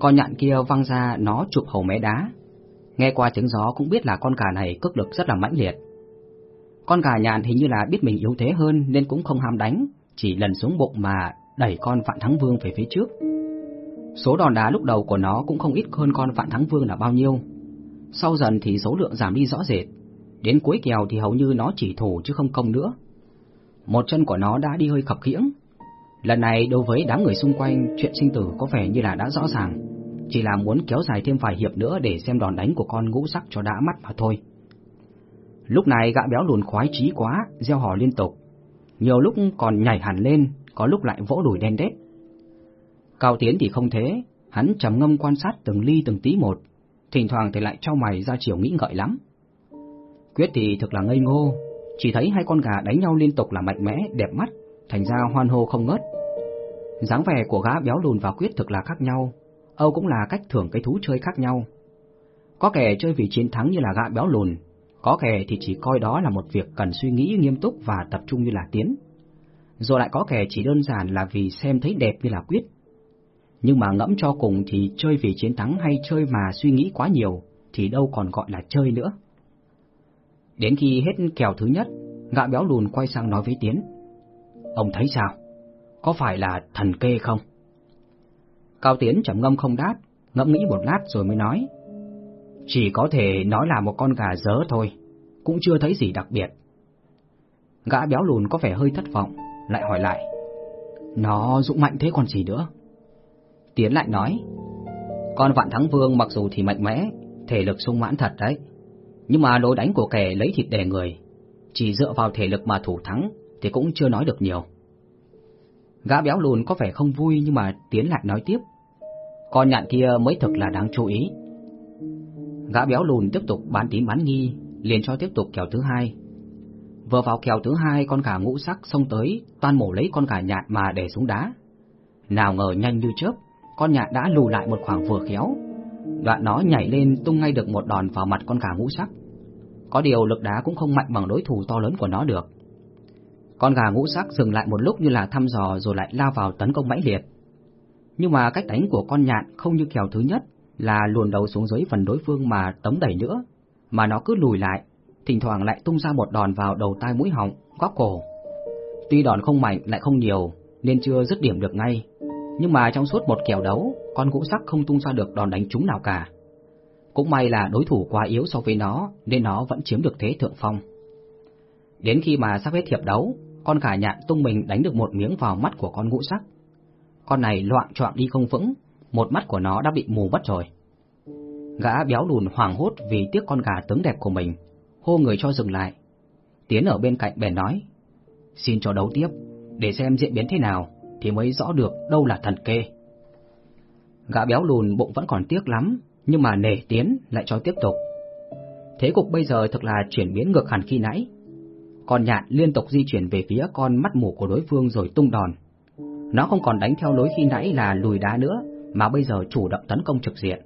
Con nhạn kia văng ra nó chụp hầu mé đá. Nghe qua tiếng gió cũng biết là con gà này cước lực rất là mãnh liệt. Con gà nhạn hình như là biết mình yếu thế hơn nên cũng không ham đánh, chỉ lần xuống bụng mà đẩy con Vạn Thắng Vương về phía trước. Số đòn đá lúc đầu của nó cũng không ít hơn con Vạn Thắng Vương là bao nhiêu. Sau dần thì số lượng giảm đi rõ rệt, đến cuối kèo thì hầu như nó chỉ thủ chứ không công nữa. Một chân của nó đã đi hơi khập khiễng. Lần này đối với đám người xung quanh, chuyện sinh tử có vẻ như là đã rõ ràng, chỉ là muốn kéo dài thêm vài hiệp nữa để xem đòn đánh của con ngũ sắc cho đã mắt mà thôi. Lúc này gã béo lùn khoái chí quá, gieo hò liên tục. Nhiều lúc còn nhảy hẳn lên, có lúc lại vỗ đùi đen đét. Cao Tiến thì không thế, hắn trầm ngâm quan sát từng ly từng tí một, thỉnh thoảng thì lại cho mày ra chiều nghĩ ngợi lắm. Quyết thì thực là ngây ngô, chỉ thấy hai con gà đánh nhau liên tục là mạnh mẽ, đẹp mắt, thành ra hoan hô không ngớt. dáng vẻ của gã béo lùn và Quyết thực là khác nhau, Âu cũng là cách thưởng cái thú chơi khác nhau. Có kẻ chơi vì chiến thắng như là gã béo lùn, có kẻ thì chỉ coi đó là một việc cần suy nghĩ nghiêm túc và tập trung như là tiến. Rồi lại có kẻ chỉ đơn giản là vì xem thấy đẹp như là quyết. Nhưng mà ngẫm cho cùng thì chơi vì chiến thắng hay chơi mà suy nghĩ quá nhiều thì đâu còn gọi là chơi nữa. Đến khi hết kèo thứ nhất, gã béo lùn quay sang nói với Tiến. Ông thấy sao? Có phải là thần kê không? Cao Tiến trầm ngâm không đáp, ngẫm nghĩ một lát rồi mới nói. Chỉ có thể nói là một con gà dớ thôi, cũng chưa thấy gì đặc biệt. Gã béo lùn có vẻ hơi thất vọng, lại hỏi lại. Nó dũng mạnh thế còn gì nữa? Tiến lại nói. Con vạn thắng vương mặc dù thì mạnh mẽ, thể lực sung mãn thật đấy. Nhưng mà lối đánh của kẻ lấy thịt đè người, chỉ dựa vào thể lực mà thủ thắng thì cũng chưa nói được nhiều. Gã béo lùn có vẻ không vui nhưng mà Tiến lại nói tiếp. Con nhạn kia mới thực là đáng chú ý. Gã béo lùn tiếp tục bán tín bán nghi, liền cho tiếp tục kèo thứ hai. Vừa vào kèo thứ hai, con gà ngũ sắc xông tới, toan mổ lấy con gà nhạn mà để xuống đá. Nào ngờ nhanh như chớp, con nhạn đã lùi lại một khoảng vừa khéo. Đoạn nó nhảy lên tung ngay được một đòn vào mặt con gà ngũ sắc. Có điều lực đá cũng không mạnh bằng đối thủ to lớn của nó được. Con gà ngũ sắc dừng lại một lúc như là thăm dò rồi lại lao vào tấn công mãnh liệt. Nhưng mà cách đánh của con nhạn không như kèo thứ nhất là luồn đầu xuống dưới phần đối phương mà tống đẩy nữa, mà nó cứ lùi lại, thỉnh thoảng lại tung ra một đòn vào đầu tai mũi họng, góc cổ. Tuy đòn không mạnh lại không nhiều nên chưa dứt điểm được ngay, nhưng mà trong suốt một kèo đấu, con ngũ sắc không tung ra được đòn đánh trúng nào cả. Cũng may là đối thủ quá yếu so với nó nên nó vẫn chiếm được thế thượng phong. Đến khi mà sắp hết hiệp đấu, con khả nhạn tung mình đánh được một miếng vào mắt của con ngũ sắc. Con này loạn choạng đi không vững, một mắt của nó đã bị mù mất rồi. Gã béo lùn hoảng hốt vì tiếc con gà tướng đẹp của mình, hô người cho dừng lại. Tiến ở bên cạnh bèn nói, xin cho đấu tiếp, để xem diễn biến thế nào, thì mới rõ được đâu là thần kê. Gã béo lùn bụng vẫn còn tiếc lắm, nhưng mà nể Tiến lại cho tiếp tục. Thế cục bây giờ thực là chuyển biến ngược hẳn khi nãy. Con nhạn liên tục di chuyển về phía con mắt mù của đối phương rồi tung đòn. Nó không còn đánh theo lối khi nãy là lùi đá nữa, mà bây giờ chủ động tấn công trực diện.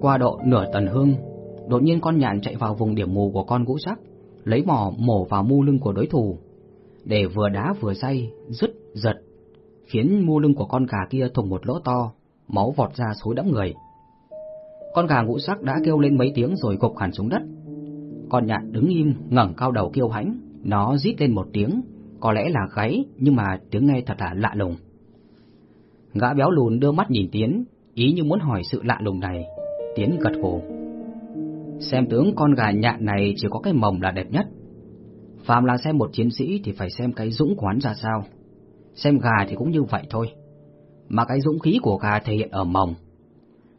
Qua độ nửa tần hương, đột nhiên con nhạn chạy vào vùng điểm mù của con ngũ sắc, lấy mỏ mổ vào mu lưng của đối thủ, để vừa đá vừa say, dứt, giật, khiến mu lưng của con gà kia thủng một lỗ to, máu vọt ra xối đẫm người. Con gà ngũ sắc đã kêu lên mấy tiếng rồi gục hẳn xuống đất. Con nhạn đứng im, ngẩng cao đầu kêu hãnh, nó rít lên một tiếng, có lẽ là gáy nhưng mà tiếng nghe thật là lạ lùng. Gã béo lùn đưa mắt nhìn Tiến, ý như muốn hỏi sự lạ lùng này. Tiến gật gù. Xem tướng con gà nhạn này chỉ có cái mồng là đẹp nhất. Phàm là xem một chiến sĩ thì phải xem cái dũng quán ra sao. Xem gà thì cũng như vậy thôi. Mà cái dũng khí của gà thể hiện ở mồng.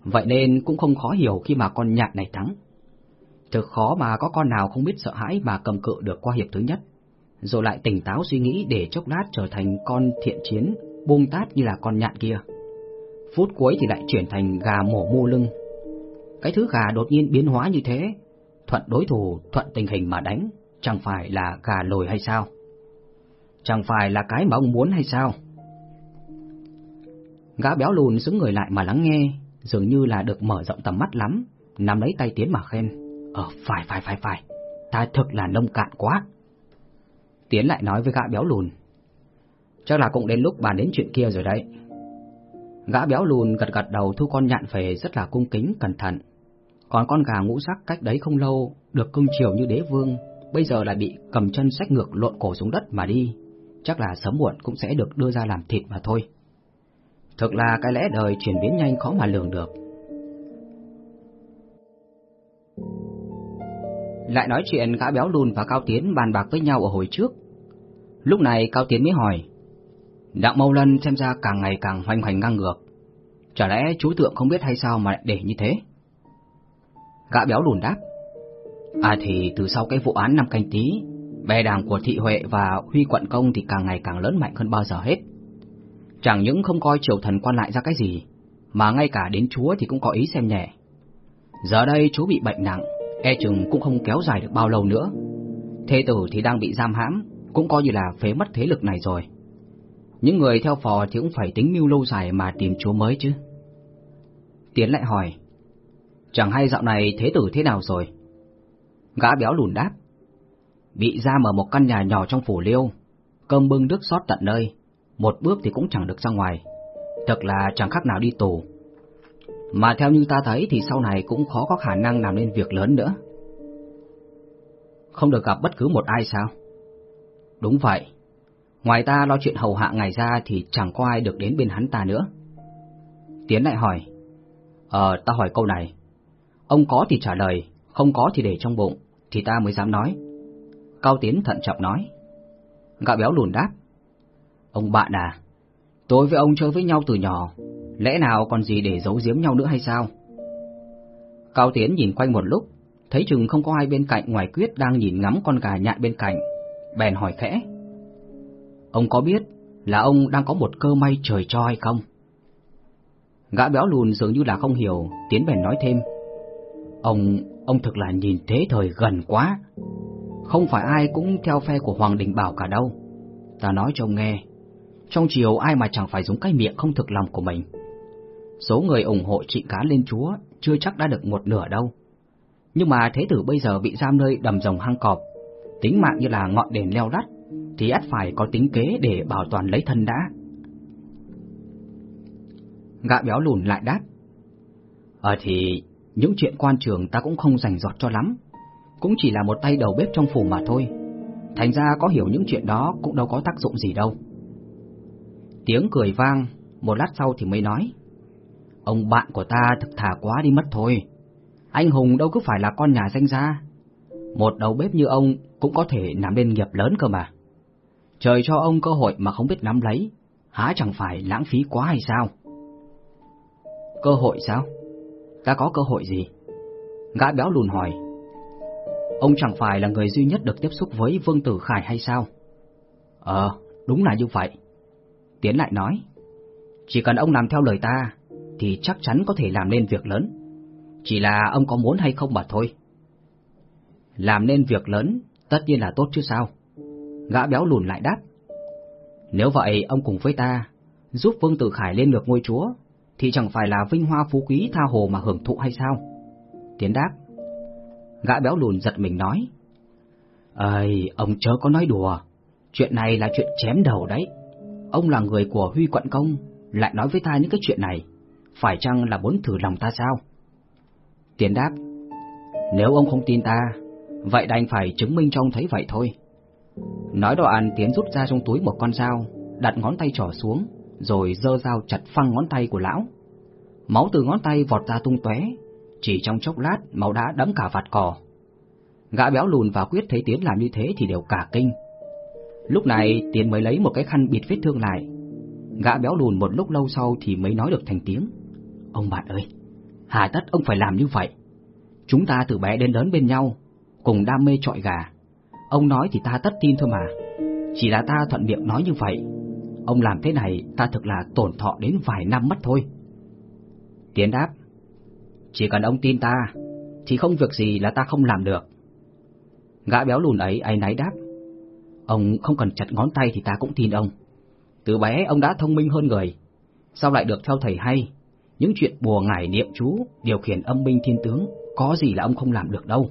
Vậy nên cũng không khó hiểu khi mà con nhạn này thắng. Thực khó mà có con nào không biết sợ hãi mà cầm cự được qua hiệp thứ nhất, rồi lại tỉnh táo suy nghĩ để chốc lát trở thành con thiện chiến, buông tát như là con nhạn kia. Phút cuối thì lại chuyển thành gà mổ mu lưng. Cái thứ gà đột nhiên biến hóa như thế, thuận đối thủ, thuận tình hình mà đánh, chẳng phải là gà lồi hay sao? Chẳng phải là cái mà ông muốn hay sao? Gã béo lùn xứng người lại mà lắng nghe, dường như là được mở rộng tầm mắt lắm, nắm lấy tay Tiến mà khen. Ờ, phải, phải, phải, phải, ta thực là nông cạn quá. Tiến lại nói với gã béo lùn. Chắc là cũng đến lúc bàn đến chuyện kia rồi đấy. Gã béo lùn gật gật đầu thu con nhạn về rất là cung kính, cẩn thận. Còn con gà ngũ sắc cách đấy không lâu, được cưng chiều như đế vương, bây giờ lại bị cầm chân sách ngược lộn cổ xuống đất mà đi. Chắc là sớm muộn cũng sẽ được đưa ra làm thịt mà thôi. Thực là cái lẽ đời chuyển biến nhanh khó mà lường được. Lại nói chuyện gã béo lùn và Cao Tiến bàn bạc với nhau ở hồi trước. Lúc này Cao Tiến mới hỏi, Đặng Mâu Lân xem ra càng ngày càng hoành hoành ngang ngược. Chả lẽ chú tượng không biết hay sao mà lại để như thế? Gã béo lùn đáp, À thì từ sau cái vụ án năm canh tí, bè đảng của Thị Huệ và Huy Quận Công thì càng ngày càng lớn mạnh hơn bao giờ hết. Chẳng những không coi triều thần quan lại ra cái gì, mà ngay cả đến chúa thì cũng có ý xem nhẹ. Giờ đây chú bị bệnh nặng, e chừng cũng không kéo dài được bao lâu nữa. Thế tử thì đang bị giam hãm, cũng coi như là phế mất thế lực này rồi. Những người theo phò thì cũng phải tính mưu lâu dài mà tìm chúa mới chứ. Tiến lại hỏi, chẳng hay dạo này thế tử thế nào rồi? Gã béo lùn đáp, bị giam ở một căn nhà nhỏ trong phủ liêu, cơm bưng nước xót tận nơi, một bước thì cũng chẳng được ra ngoài, thật là chẳng khác nào đi tù. Mà theo như ta thấy thì sau này cũng khó có khả năng làm nên việc lớn nữa. Không được gặp bất cứ một ai sao? Đúng vậy. Ngoài ta lo chuyện hầu hạ ngài ra thì chẳng có ai được đến bên hắn ta nữa. Tiến lại hỏi. Ờ, ta hỏi câu này. Ông có thì trả lời, không có thì để trong bụng, thì ta mới dám nói. Cao Tiến thận trọng nói. Gạo béo lùn đáp. Ông bạn à, tôi với ông chơi với nhau từ nhỏ, lẽ nào còn gì để giấu giếm nhau nữa hay sao? Cao Tiến nhìn quanh một lúc, thấy chừng không có ai bên cạnh ngoài Quyết đang nhìn ngắm con gà nhạn bên cạnh, bèn hỏi khẽ. Ông có biết là ông đang có một cơ may trời cho hay không? Gã béo lùn dường như là không hiểu, Tiến bèn nói thêm. Ông, ông thực là nhìn thế thời gần quá. Không phải ai cũng theo phe của Hoàng Đình Bảo cả đâu. Ta nói cho ông nghe, trong chiều ai mà chẳng phải dùng cái miệng không thực lòng của mình. Số người ủng hộ trị cá lên chúa chưa chắc đã được một nửa đâu. Nhưng mà thế tử bây giờ bị giam nơi đầm rồng hang cọp, tính mạng như là ngọn đèn leo đắt, thì ắt phải có tính kế để bảo toàn lấy thân đã. Gã béo lùn lại đáp. Ờ thì, những chuyện quan trường ta cũng không rành giọt cho lắm, cũng chỉ là một tay đầu bếp trong phủ mà thôi. Thành ra có hiểu những chuyện đó cũng đâu có tác dụng gì đâu. Tiếng cười vang, một lát sau thì mới nói. Ông bạn của ta thực thà quá đi mất thôi. Anh Hùng đâu cứ phải là con nhà danh gia. Một đầu bếp như ông cũng có thể làm nên nghiệp lớn cơ mà. Trời cho ông cơ hội mà không biết nắm lấy, há chẳng phải lãng phí quá hay sao? Cơ hội sao? Ta có cơ hội gì? Gã béo lùn hỏi. Ông chẳng phải là người duy nhất được tiếp xúc với Vương Tử Khải hay sao? Ờ, đúng là như vậy. Tiến lại nói, chỉ cần ông làm theo lời ta, thì chắc chắn có thể làm nên việc lớn. Chỉ là ông có muốn hay không mà thôi. Làm nên việc lớn, tất nhiên là tốt chứ sao? Gã béo lùn lại đáp. Nếu vậy, ông cùng với ta, giúp Vương Tử Khải lên được ngôi chúa, thì chẳng phải là vinh hoa phú quý tha hồ mà hưởng thụ hay sao? Tiến đáp. Gã béo lùn giật mình nói. Ơi, ông chớ có nói đùa, chuyện này là chuyện chém đầu đấy. Ông là người của Huy Quận Công, lại nói với ta những cái chuyện này, phải chăng là muốn thử lòng ta sao? Tiến đáp, nếu ông không tin ta, vậy đành phải chứng minh cho ông thấy vậy thôi. Nói đoạn Tiến rút ra trong túi một con dao, đặt ngón tay trỏ xuống, rồi dơ dao chặt phăng ngón tay của lão. Máu từ ngón tay vọt ra tung tóe, chỉ trong chốc lát máu đã đẫm cả vạt cỏ. Gã béo lùn và Quyết thấy Tiến làm như thế thì đều cả kinh. Lúc này Tiến mới lấy một cái khăn bịt vết thương lại. Gã béo lùn một lúc lâu sau thì mới nói được thành tiếng. Ông bạn ơi, hà tất ông phải làm như vậy. Chúng ta từ bé đến lớn bên nhau, cùng đam mê trọi gà. Ông nói thì ta tất tin thôi mà. Chỉ là ta thuận miệng nói như vậy. Ông làm thế này ta thực là tổn thọ đến vài năm mất thôi. Tiến đáp, chỉ cần ông tin ta, thì không việc gì là ta không làm được. Gã béo lùn ấy ấy náy đáp, ông không cần chặt ngón tay thì ta cũng tin ông. Từ bé ông đã thông minh hơn người, sao lại được theo thầy hay? Những chuyện bùa ngải niệm chú, điều khiển âm binh thiên tướng, có gì là ông không làm được đâu.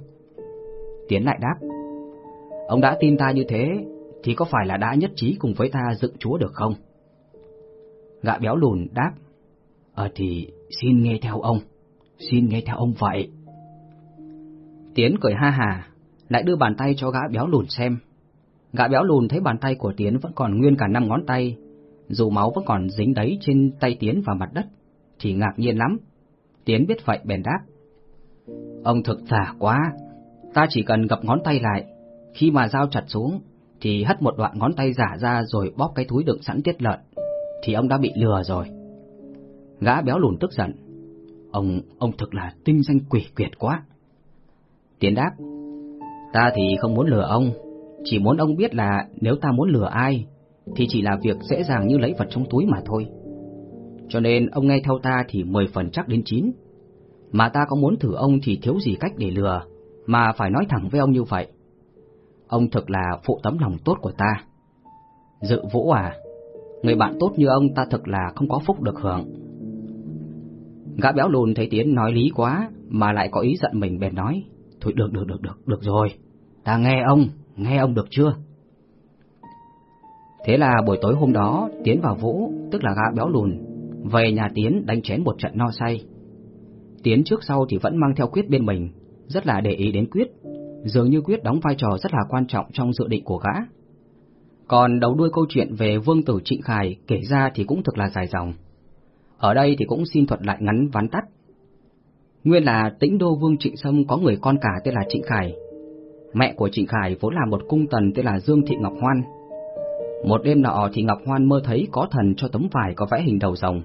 Tiến lại đáp, ông đã tin ta như thế, thì có phải là đã nhất trí cùng với ta dựng chúa được không? Gã béo lùn đáp, Ờ thì xin nghe theo ông, xin nghe theo ông vậy. Tiến cười ha hà, lại đưa bàn tay cho gã béo lùn xem. Gã béo lùn thấy bàn tay của Tiến vẫn còn nguyên cả năm ngón tay, dù máu vẫn còn dính đấy trên tay Tiến và mặt đất, thì ngạc nhiên lắm. Tiến biết vậy bèn đáp. Ông thực giả quá, ta chỉ cần gập ngón tay lại, khi mà dao chặt xuống, thì hất một đoạn ngón tay giả ra rồi bóp cái túi đựng sẵn tiết lợn, thì ông đã bị lừa rồi. Gã béo lùn tức giận. Ông, ông thực là tinh danh quỷ quyệt quá. Tiến đáp. Ta thì không muốn lừa ông, chỉ muốn ông biết là nếu ta muốn lừa ai, thì chỉ là việc dễ dàng như lấy vật trong túi mà thôi. Cho nên ông nghe theo ta thì mười phần chắc đến chín. Mà ta có muốn thử ông thì thiếu gì cách để lừa, mà phải nói thẳng với ông như vậy. Ông thực là phụ tấm lòng tốt của ta. Dự vũ à, người bạn tốt như ông ta thực là không có phúc được hưởng. Gã béo lùn thấy Tiến nói lý quá, mà lại có ý giận mình bèn nói. Thôi được được được được, được rồi, ta nghe ông, nghe ông được chưa? Thế là buổi tối hôm đó, Tiến vào Vũ, tức là gã béo lùn, về nhà Tiến đánh chén một trận no say. Tiến trước sau thì vẫn mang theo Quyết bên mình, rất là để ý đến Quyết, dường như Quyết đóng vai trò rất là quan trọng trong dự định của gã. Còn đầu đuôi câu chuyện về vương tử Trịnh Khải kể ra thì cũng thực là dài dòng. Ở đây thì cũng xin thuật lại ngắn vắn tắt. Nguyên là tĩnh đô vương Trịnh Sâm có người con cả tên là Trịnh Khải. Mẹ của Trịnh Khải vốn là một cung tần tên là Dương Thị Ngọc Hoan. Một đêm nọ thì Ngọc Hoan mơ thấy có thần cho tấm vải có vẽ hình đầu rồng.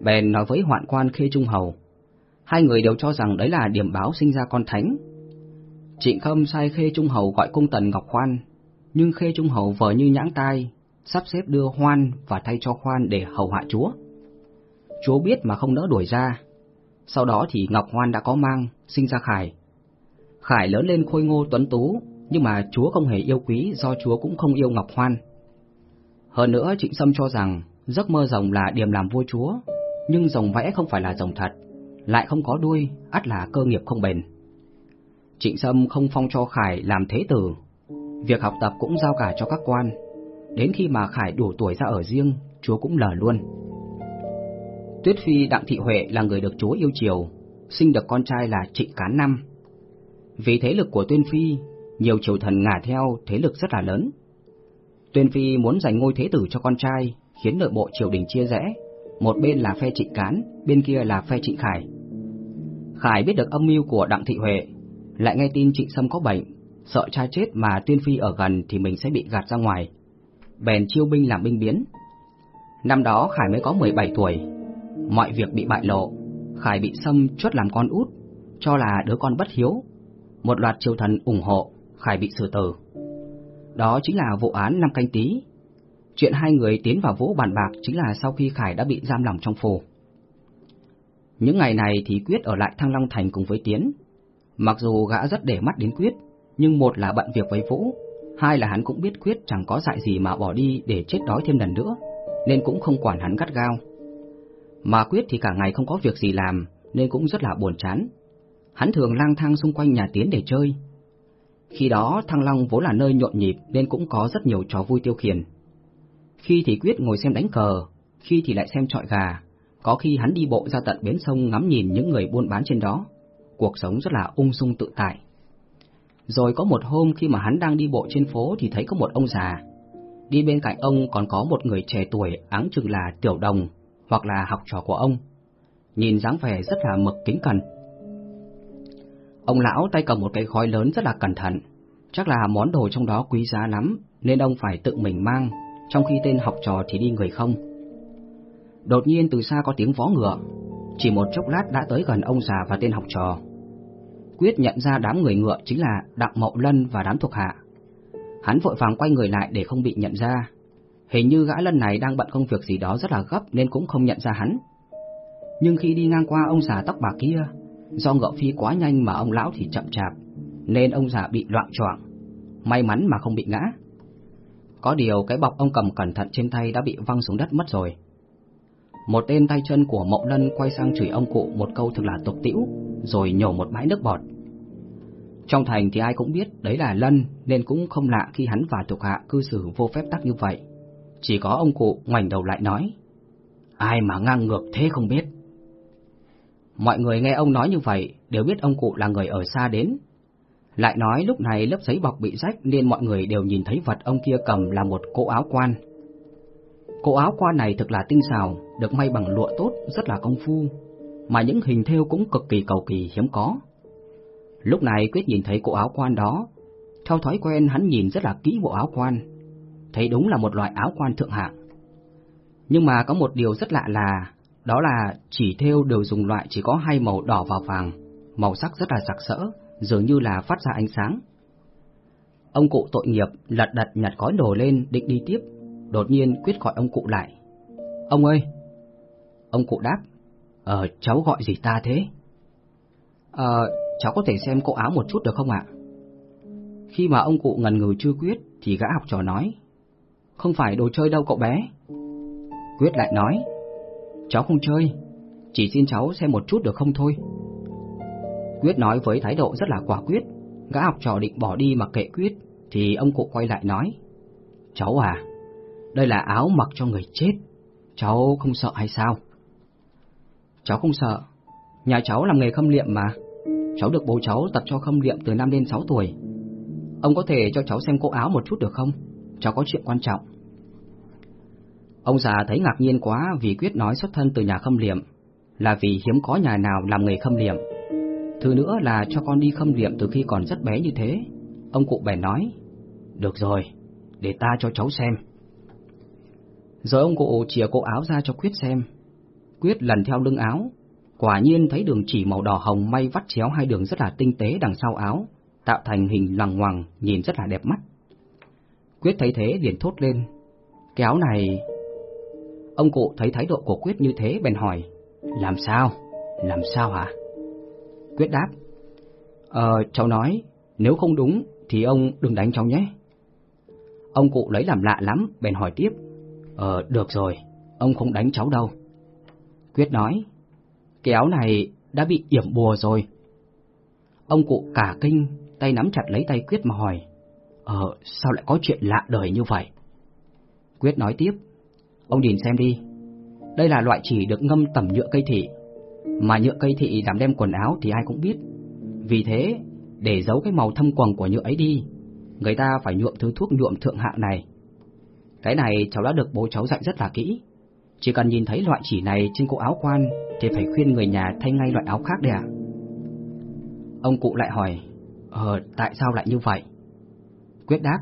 Bèn nói với hoạn quan Khê Trung Hầu. Hai người đều cho rằng đấy là điểm báo sinh ra con thánh. Trịnh Khâm sai Khê Trung Hầu gọi cung tần Ngọc Hoan, nhưng Khê Trung Hầu vờ như nhãng tai, sắp xếp đưa Hoan và thay cho Khoan để hầu hạ chúa. Chúa biết mà không nỡ đuổi ra. Sau đó thì Ngọc Hoan đã có mang, sinh ra Khải. Khải lớn lên khôi ngô tuấn tú, nhưng mà Chúa không hề yêu quý do Chúa cũng không yêu Ngọc Hoan. Hơn nữa Trịnh Sâm cho rằng giấc mơ rồng là điểm làm vua Chúa, nhưng rồng vẽ không phải là rồng thật, lại không có đuôi, ắt là cơ nghiệp không bền. Trịnh Sâm không phong cho Khải làm thế tử, việc học tập cũng giao cả cho các quan. Đến khi mà Khải đủ tuổi ra ở riêng, Chúa cũng lờ luôn. Tuyết Phi Đặng Thị Huệ là người được Chúa yêu chiều, sinh được con trai là Trịnh Cán Năm. Vì thế lực của Tuyên Phi, nhiều triều thần ngả theo thế lực rất là lớn. Tuyên Phi muốn giành ngôi thế tử cho con trai, khiến nội bộ triều đình chia rẽ, một bên là phe Trịnh Cán, bên kia là phe Trịnh Khải. Khải biết được âm mưu của Đặng Thị Huệ, lại nghe tin Trịnh Sâm có bệnh, sợ cha chết mà Tuyên Phi ở gần thì mình sẽ bị gạt ra ngoài. Bèn chiêu binh làm binh biến. Năm đó Khải mới có 17 tuổi, mọi việc bị bại lộ, Khải bị Sâm chốt làm con út, cho là đứa con bất hiếu. Một loạt triều thần ủng hộ, Khải bị xử tử. Đó chính là vụ án năm canh tí. Chuyện hai người tiến vào vũ bàn bạc chính là sau khi Khải đã bị giam lỏng trong phủ. Những ngày này thì Quyết ở lại Thăng Long Thành cùng với Tiến. Mặc dù gã rất để mắt đến Quyết, nhưng một là bận việc với Vũ, hai là hắn cũng biết Quyết chẳng có dại gì mà bỏ đi để chết đói thêm lần nữa, nên cũng không quản hắn gắt gao. Mà Quyết thì cả ngày không có việc gì làm, nên cũng rất là buồn chán. Hắn thường lang thang xung quanh nhà Tiến để chơi. Khi đó Thăng Long vốn là nơi nhộn nhịp nên cũng có rất nhiều trò vui tiêu khiển. Khi thì Quyết ngồi xem đánh cờ, khi thì lại xem trọi gà, có khi hắn đi bộ ra tận bến sông ngắm nhìn những người buôn bán trên đó. Cuộc sống rất là ung dung tự tại. Rồi có một hôm khi mà hắn đang đi bộ trên phố thì thấy có một ông già. Đi bên cạnh ông còn có một người trẻ tuổi áng chừng là tiểu đồng hoặc là học trò của ông. Nhìn dáng vẻ rất là mực kính cẩn. Ông lão tay cầm một cái khói lớn rất là cẩn thận, chắc là món đồ trong đó quý giá lắm nên ông phải tự mình mang, trong khi tên học trò thì đi người không. Đột nhiên từ xa có tiếng vó ngựa, chỉ một chốc lát đã tới gần ông già và tên học trò. Quyết nhận ra đám người ngựa chính là Đặng Mậu Lân và đám thuộc hạ. Hắn vội vàng quay người lại để không bị nhận ra. Hình như gã Lân này đang bận công việc gì đó rất là gấp nên cũng không nhận ra hắn. Nhưng khi đi ngang qua ông già tóc bạc kia, do ngựa phi quá nhanh mà ông lão thì chậm chạp, nên ông già bị loạn choạng. May mắn mà không bị ngã. Có điều cái bọc ông cầm cẩn thận trên tay đã bị văng xuống đất mất rồi. Một tên tay chân của Mộng Lân quay sang chửi ông cụ một câu thực là tục tĩu, rồi nhổ một bãi nước bọt. Trong thành thì ai cũng biết đấy là Lân, nên cũng không lạ khi hắn và thuộc hạ cư xử vô phép tắc như vậy. Chỉ có ông cụ ngoảnh đầu lại nói, ai mà ngang ngược thế không biết. Mọi người nghe ông nói như vậy đều biết ông cụ là người ở xa đến. Lại nói lúc này lớp giấy bọc bị rách nên mọi người đều nhìn thấy vật ông kia cầm là một cỗ áo quan. Cổ áo quan này thực là tinh xảo, được may bằng lụa tốt, rất là công phu, mà những hình thêu cũng cực kỳ cầu kỳ hiếm có. Lúc này Quyết nhìn thấy cổ áo quan đó, theo thói quen hắn nhìn rất là kỹ bộ áo quan, thấy đúng là một loại áo quan thượng hạng. Nhưng mà có một điều rất lạ là, đó là chỉ thêu đều dùng loại chỉ có hai màu đỏ và vàng, màu sắc rất là sặc sỡ, dường như là phát ra ánh sáng. Ông cụ tội nghiệp lật đật nhặt gói đồ lên định đi tiếp, đột nhiên Quyết gọi ông cụ lại. Ông ơi! Ông cụ đáp, Ờ, cháu gọi gì ta thế? Ờ, cháu có thể xem cậu áo một chút được không ạ? Khi mà ông cụ ngần ngừ chưa quyết thì gã học trò nói, Không phải đồ chơi đâu cậu bé. Quyết lại nói, Cháu không chơi, chỉ xin cháu xem một chút được không thôi. Quyết nói với thái độ rất là quả quyết, gã học trò định bỏ đi mà kệ Quyết, thì ông cụ quay lại nói, Cháu à, đây là áo mặc cho người chết, cháu không sợ hay sao? Cháu không sợ, nhà cháu làm nghề khâm liệm mà, cháu được bố cháu tập cho khâm liệm từ năm đến 6 tuổi. Ông có thể cho cháu xem cô áo một chút được không? Cháu có chuyện quan trọng. Ông già thấy ngạc nhiên quá vì Quyết nói xuất thân từ nhà khâm liệm, là vì hiếm có nhà nào làm nghề khâm liệm. Thứ nữa là cho con đi khâm liệm từ khi còn rất bé như thế. Ông cụ bèn nói, được rồi, để ta cho cháu xem. Rồi ông cụ chìa cổ áo ra cho Quyết xem. Quyết lần theo lưng áo, quả nhiên thấy đường chỉ màu đỏ hồng may vắt chéo hai đường rất là tinh tế đằng sau áo, tạo thành hình lằng ngoằng, nhìn rất là đẹp mắt. Quyết thấy thế liền thốt lên, cái áo này... Ông cụ thấy thái độ của Quyết như thế bèn hỏi, làm sao? Làm sao hả? Quyết đáp, Ờ, cháu nói, nếu không đúng thì ông đừng đánh cháu nhé. Ông cụ lấy làm lạ lắm, bèn hỏi tiếp, Ờ, được rồi, ông không đánh cháu đâu. Quyết nói, cái áo này đã bị yểm bùa rồi. Ông cụ cả kinh, tay nắm chặt lấy tay Quyết mà hỏi, Ờ, sao lại có chuyện lạ đời như vậy? Quyết nói tiếp, ông nhìn xem đi, đây là loại chỉ được ngâm tẩm nhựa cây thị, mà nhựa cây thị làm đem quần áo thì ai cũng biết. Vì thế, để giấu cái màu thâm quầng của nhựa ấy đi, người ta phải nhuộm thứ thuốc nhuộm thượng hạng này. Cái này cháu đã được bố cháu dạy rất là kỹ. Chỉ cần nhìn thấy loại chỉ này trên cổ áo quan thì phải khuyên người nhà thay ngay loại áo khác đi ạ. Ông cụ lại hỏi, Ờ, tại sao lại như vậy? Quyết đáp,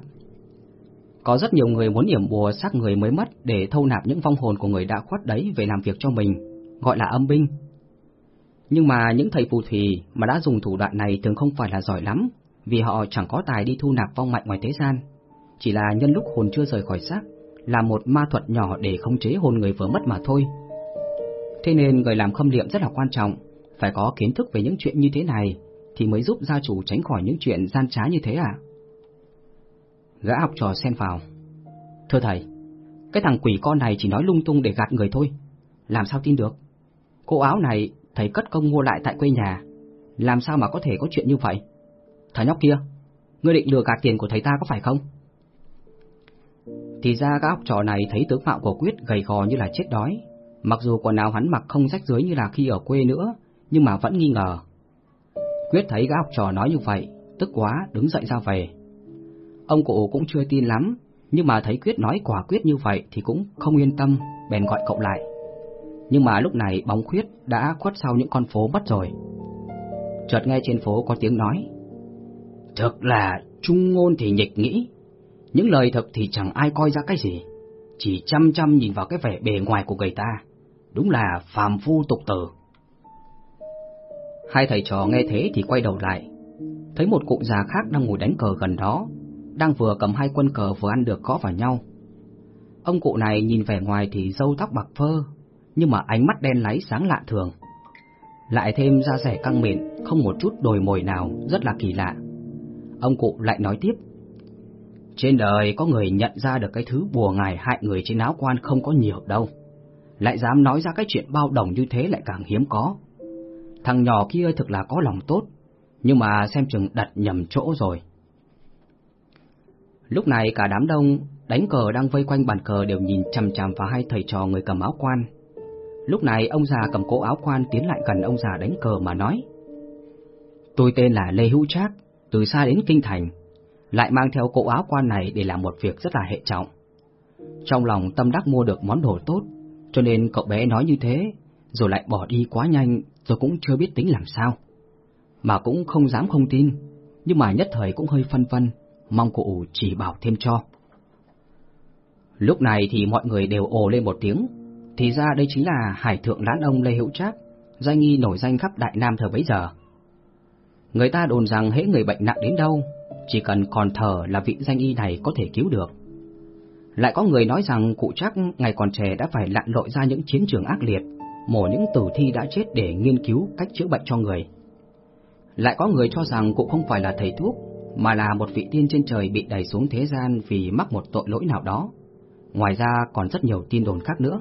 có rất nhiều người muốn yểm bùa xác người mới mất để thâu nạp những vong hồn của người đã khuất đấy về làm việc cho mình, gọi là âm binh. Nhưng mà những thầy phù thủy mà đã dùng thủ đoạn này thường không phải là giỏi lắm, vì họ chẳng có tài đi thu nạp vong mạnh ngoài thế gian, chỉ là nhân lúc hồn chưa rời khỏi xác, làm một ma thuật nhỏ để khống chế hồn người vừa mất mà thôi. Thế nên người làm khâm liệm rất là quan trọng, phải có kiến thức về những chuyện như thế này thì mới giúp gia chủ tránh khỏi những chuyện gian trá như thế à? Gã học trò xen vào. Thưa thầy, cái thằng quỷ con này chỉ nói lung tung để gạt người thôi, làm sao tin được? Cô áo này thầy cất công mua lại tại quê nhà, làm sao mà có thể có chuyện như vậy? Thằng nhóc kia, ngươi định lừa gạt tiền của thầy ta có phải không? Thì ra các học trò này thấy tướng mạo của Quyết gầy gò như là chết đói, mặc dù quần áo hắn mặc không rách dưới như là khi ở quê nữa, nhưng mà vẫn nghi ngờ. Quyết thấy các học trò nói như vậy, tức quá đứng dậy ra về. Ông cụ cũng chưa tin lắm, nhưng mà thấy Quyết nói quả quyết như vậy thì cũng không yên tâm, bèn gọi cậu lại. Nhưng mà lúc này bóng Quyết đã khuất sau những con phố mất rồi. Chợt nghe trên phố có tiếng nói. thật là trung ngôn thì nhịch nghĩ, những lời thật thì chẳng ai coi ra cái gì, chỉ chăm chăm nhìn vào cái vẻ bề ngoài của người ta, đúng là phàm phu tục tử. Hai thầy trò nghe thế thì quay đầu lại, thấy một cụ già khác đang ngồi đánh cờ gần đó, đang vừa cầm hai quân cờ vừa ăn được gõ vào nhau. Ông cụ này nhìn vẻ ngoài thì râu tóc bạc phơ, nhưng mà ánh mắt đen láy sáng lạ thường. Lại thêm da rẻ căng mịn, không một chút đồi mồi nào, rất là kỳ lạ. Ông cụ lại nói tiếp. Trên đời có người nhận ra được cái thứ bùa ngài hại người trên áo quan không có nhiều đâu. Lại dám nói ra cái chuyện bao đồng như thế lại càng hiếm có. Thằng nhỏ kia thực là có lòng tốt, nhưng mà xem chừng đặt nhầm chỗ rồi. Lúc này cả đám đông đánh cờ đang vây quanh bàn cờ đều nhìn chằm chằm vào hai thầy trò người cầm áo quan. Lúc này ông già cầm cố áo quan tiến lại gần ông già đánh cờ mà nói. Tôi tên là Lê Hữu Trác, từ xa đến Kinh Thành, lại mang theo cổ áo quan này để làm một việc rất là hệ trọng. Trong lòng tâm đắc mua được món đồ tốt, cho nên cậu bé nói như thế, rồi lại bỏ đi quá nhanh, rồi cũng chưa biết tính làm sao. Mà cũng không dám không tin, nhưng mà nhất thời cũng hơi phân vân, mong cụ chỉ bảo thêm cho. Lúc này thì mọi người đều ồ lên một tiếng, thì ra đây chính là Hải Thượng Lãn Ông Lê Hữu Trác, danh nghi nổi danh khắp Đại Nam thời bấy giờ. Người ta đồn rằng hễ người bệnh nặng đến đâu, chỉ cần còn thở là vị danh y này có thể cứu được. Lại có người nói rằng cụ Trác ngày còn trẻ đã phải lặn lội ra những chiến trường ác liệt, mổ những tử thi đã chết để nghiên cứu cách chữa bệnh cho người. Lại có người cho rằng cụ không phải là thầy thuốc, mà là một vị tiên trên trời bị đẩy xuống thế gian vì mắc một tội lỗi nào đó. Ngoài ra còn rất nhiều tin đồn khác nữa.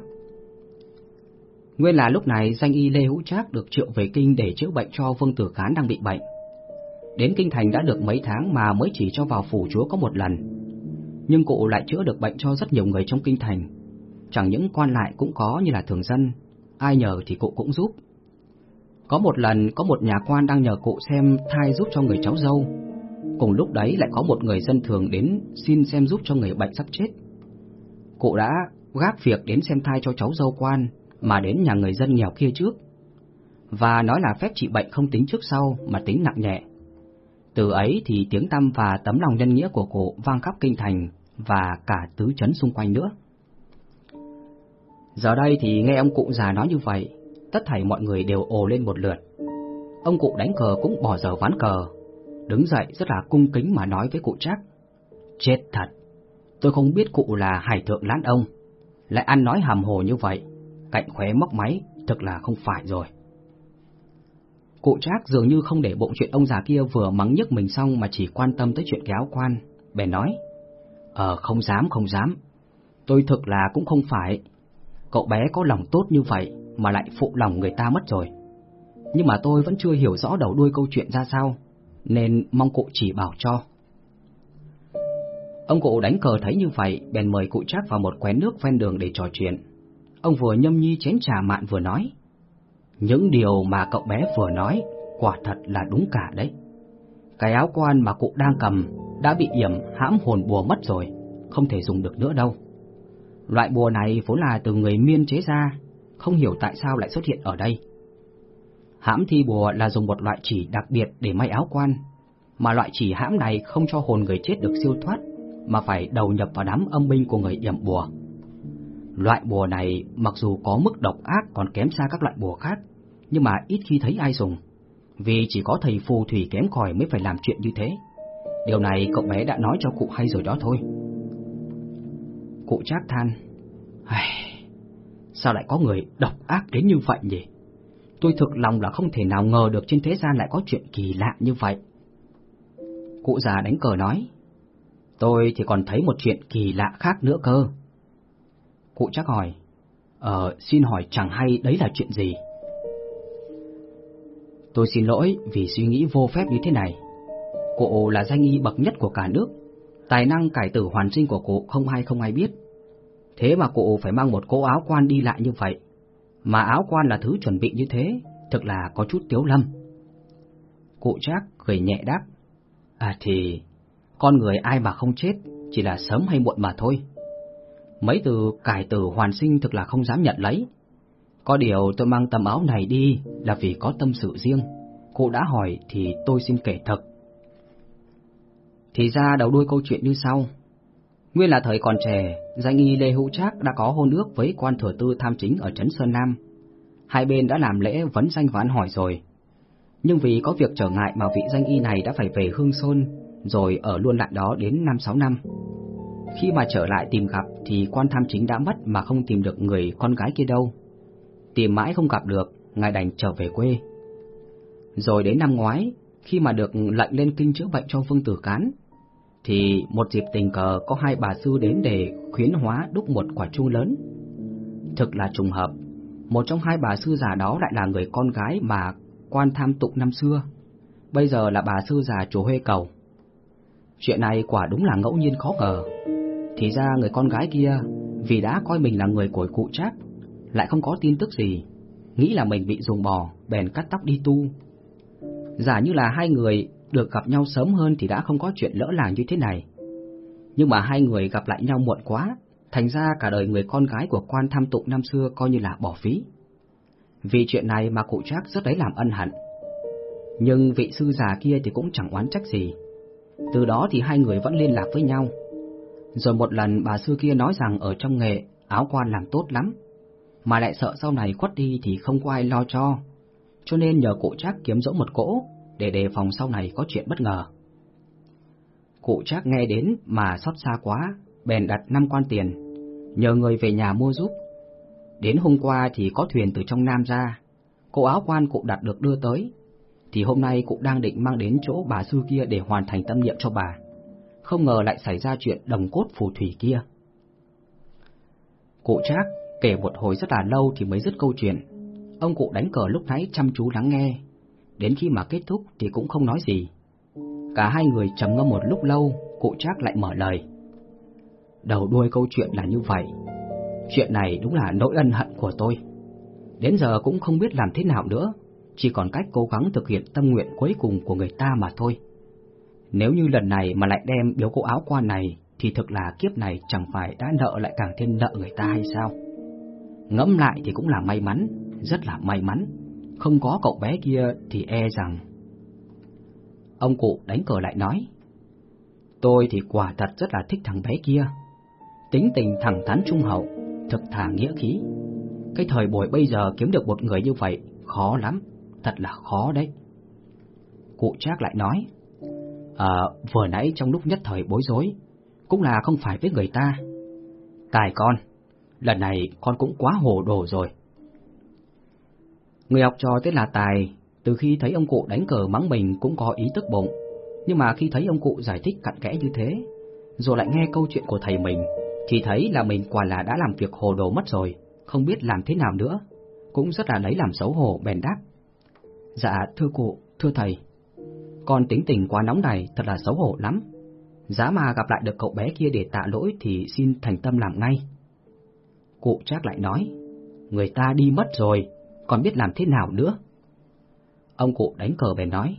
Nguyên là lúc này danh y Lê Hữu Trác được triệu về kinh để chữa bệnh cho Vương Tử Khán đang bị bệnh. Đến kinh thành đã được mấy tháng mà mới chỉ cho vào phủ chúa có một lần. Nhưng cụ lại chữa được bệnh cho rất nhiều người trong kinh thành. Chẳng những quan lại cũng có như là thường dân, ai nhờ thì cụ cũng giúp. Có một lần có một nhà quan đang nhờ cụ xem thai giúp cho người cháu dâu. Cùng lúc đấy lại có một người dân thường đến xin xem giúp cho người bệnh sắp chết. Cụ đã gác việc đến xem thai cho cháu dâu quan mà đến nhà người dân nghèo kia trước. Và nói là phép trị bệnh không tính trước sau mà tính nặng nhẹ. Từ ấy thì tiếng tăm và tấm lòng nhân nghĩa của cụ vang khắp kinh thành và cả tứ chấn xung quanh nữa. Giờ đây thì nghe ông cụ già nói như vậy, tất thảy mọi người đều ồ lên một lượt. Ông cụ đánh cờ cũng bỏ giờ ván cờ, đứng dậy rất là cung kính mà nói với cụ Trác. Chết thật, tôi không biết cụ là hải thượng lán ông, lại ăn nói hàm hồ như vậy, cạnh khóe móc máy, thực là không phải rồi. Cụ Trác dường như không để bụng chuyện ông già kia vừa mắng nhức mình xong mà chỉ quan tâm tới chuyện kéo quan, bèn nói. Ờ, không dám, không dám. Tôi thực là cũng không phải. Cậu bé có lòng tốt như vậy mà lại phụ lòng người ta mất rồi. Nhưng mà tôi vẫn chưa hiểu rõ đầu đuôi câu chuyện ra sao, nên mong cụ chỉ bảo cho. Ông cụ đánh cờ thấy như vậy, bèn mời cụ Trác vào một quán nước ven đường để trò chuyện. Ông vừa nhâm nhi chén trà mạn vừa nói. Những điều mà cậu bé vừa nói quả thật là đúng cả đấy. Cái áo quan mà cụ đang cầm đã bị yểm hãm hồn bùa mất rồi, không thể dùng được nữa đâu. Loại bùa này vốn là từ người miên chế ra, không hiểu tại sao lại xuất hiện ở đây. Hãm thi bùa là dùng một loại chỉ đặc biệt để may áo quan, mà loại chỉ hãm này không cho hồn người chết được siêu thoát, mà phải đầu nhập vào đám âm binh của người yểm bùa. Loại bùa này mặc dù có mức độc ác còn kém xa các loại bùa khác, nhưng mà ít khi thấy ai dùng, vì chỉ có thầy phù thủy kém cỏi mới phải làm chuyện như thế. Điều này cậu bé đã nói cho cụ hay rồi đó thôi. Cụ trác than, sao lại có người độc ác đến như vậy nhỉ? Tôi thực lòng là không thể nào ngờ được trên thế gian lại có chuyện kỳ lạ như vậy. Cụ già đánh cờ nói, tôi thì còn thấy một chuyện kỳ lạ khác nữa cơ. Cụ chắc hỏi, Ờ, xin hỏi chẳng hay đấy là chuyện gì? Tôi xin lỗi vì suy nghĩ vô phép như thế này. Cụ là danh y bậc nhất của cả nước, tài năng cải tử hoàn sinh của cụ không ai không ai biết. Thế mà cụ phải mang một cỗ áo quan đi lại như vậy, mà áo quan là thứ chuẩn bị như thế, thực là có chút tiếu lâm. Cụ chắc cười nhẹ đáp, À thì, con người ai mà không chết, chỉ là sớm hay muộn mà thôi. Mấy từ cải tử hoàn sinh thực là không dám nhận lấy. Có điều tôi mang tấm áo này đi là vì có tâm sự riêng. Cô đã hỏi thì tôi xin kể thật. Thì ra đầu đuôi câu chuyện như sau. Nguyên là thời còn trẻ, danh y Lê Hữu Trác đã có hôn ước với quan thừa tư tham chính ở Trấn Sơn Nam. Hai bên đã làm lễ vấn danh và ăn hỏi rồi. Nhưng vì có việc trở ngại mà vị danh y này đã phải về Hương Sơn, rồi ở luôn lại đó đến 5-6 năm. Khi mà trở lại tìm gặp thì quan tham chính đã mất mà không tìm được người con gái kia đâu. Tìm mãi không gặp được, ngài đành trở về quê. Rồi đến năm ngoái, khi mà được lệnh lên kinh chữa bệnh cho Vương Tử Cán, thì một dịp tình cờ có hai bà sư đến để khuyến hóa đúc một quả chuông lớn. Thực là trùng hợp, một trong hai bà sư già đó lại là người con gái mà quan tham tụng năm xưa, bây giờ là bà sư già chùa Huê Cầu. Chuyện này quả đúng là ngẫu nhiên khó ngờ. Thì ra người con gái kia vì đã coi mình là người của cụ trác, lại không có tin tức gì, nghĩ là mình bị dùng bò, bèn cắt tóc đi tu. Giả như là hai người được gặp nhau sớm hơn thì đã không có chuyện lỡ làng như thế này. Nhưng mà hai người gặp lại nhau muộn quá, thành ra cả đời người con gái của quan tham tụng năm xưa coi như là bỏ phí. Vì chuyện này mà cụ trác rất đấy làm ân hận. Nhưng vị sư già kia thì cũng chẳng oán trách gì. Từ đó thì hai người vẫn liên lạc với nhau. Rồi một lần bà sư kia nói rằng ở trong nghề áo quan làm tốt lắm, mà lại sợ sau này khuất đi thì không có ai lo cho, cho nên nhờ cụ trác kiếm dỗ một cỗ để đề phòng sau này có chuyện bất ngờ. Cụ trác nghe đến mà xót xa quá, bèn đặt năm quan tiền, nhờ người về nhà mua giúp. Đến hôm qua thì có thuyền từ trong Nam ra, cô áo quan cụ đặt được đưa tới, thì hôm nay cụ đang định mang đến chỗ bà sư kia để hoàn thành tâm niệm cho bà. Không ngờ lại xảy ra chuyện đồng cốt phù thủy kia. Cụ Trác kể một hồi rất là lâu thì mới dứt câu chuyện. Ông cụ đánh cờ lúc nãy chăm chú lắng nghe, đến khi mà kết thúc thì cũng không nói gì. Cả hai người trầm ngâm một lúc lâu, cụ Trác lại mở lời. Đầu đuôi câu chuyện là như vậy. Chuyện này đúng là nỗi ân hận của tôi. Đến giờ cũng không biết làm thế nào nữa, chỉ còn cách cố gắng thực hiện tâm nguyện cuối cùng của người ta mà thôi. Nếu như lần này mà lại đem biếu cô áo quan này, thì thực là kiếp này chẳng phải đã nợ lại càng thêm nợ người ta hay sao? Ngẫm lại thì cũng là may mắn, rất là may mắn. Không có cậu bé kia thì e rằng... Ông cụ đánh cờ lại nói, Tôi thì quả thật rất là thích thằng bé kia. Tính tình thẳng thắn trung hậu, thực thà nghĩa khí. Cái thời buổi bây giờ kiếm được một người như vậy khó lắm, thật là khó đấy. Cụ Trác lại nói, À, vừa nãy trong lúc nhất thời bối rối, cũng là không phải với người ta. Tài con, lần này con cũng quá hồ đồ rồi. Người học trò tên là Tài, từ khi thấy ông cụ đánh cờ mắng mình cũng có ý tức bụng, nhưng mà khi thấy ông cụ giải thích cặn kẽ như thế, rồi lại nghe câu chuyện của thầy mình, thì thấy là mình quả là đã làm việc hồ đồ mất rồi, không biết làm thế nào nữa, cũng rất là lấy làm xấu hổ bèn đáp. Dạ, thưa cụ, thưa thầy, con tính tình quá nóng này thật là xấu hổ lắm. Giá mà gặp lại được cậu bé kia để tạ lỗi thì xin thành tâm làm ngay. Cụ chắc lại nói, người ta đi mất rồi, còn biết làm thế nào nữa. Ông cụ đánh cờ bèn nói,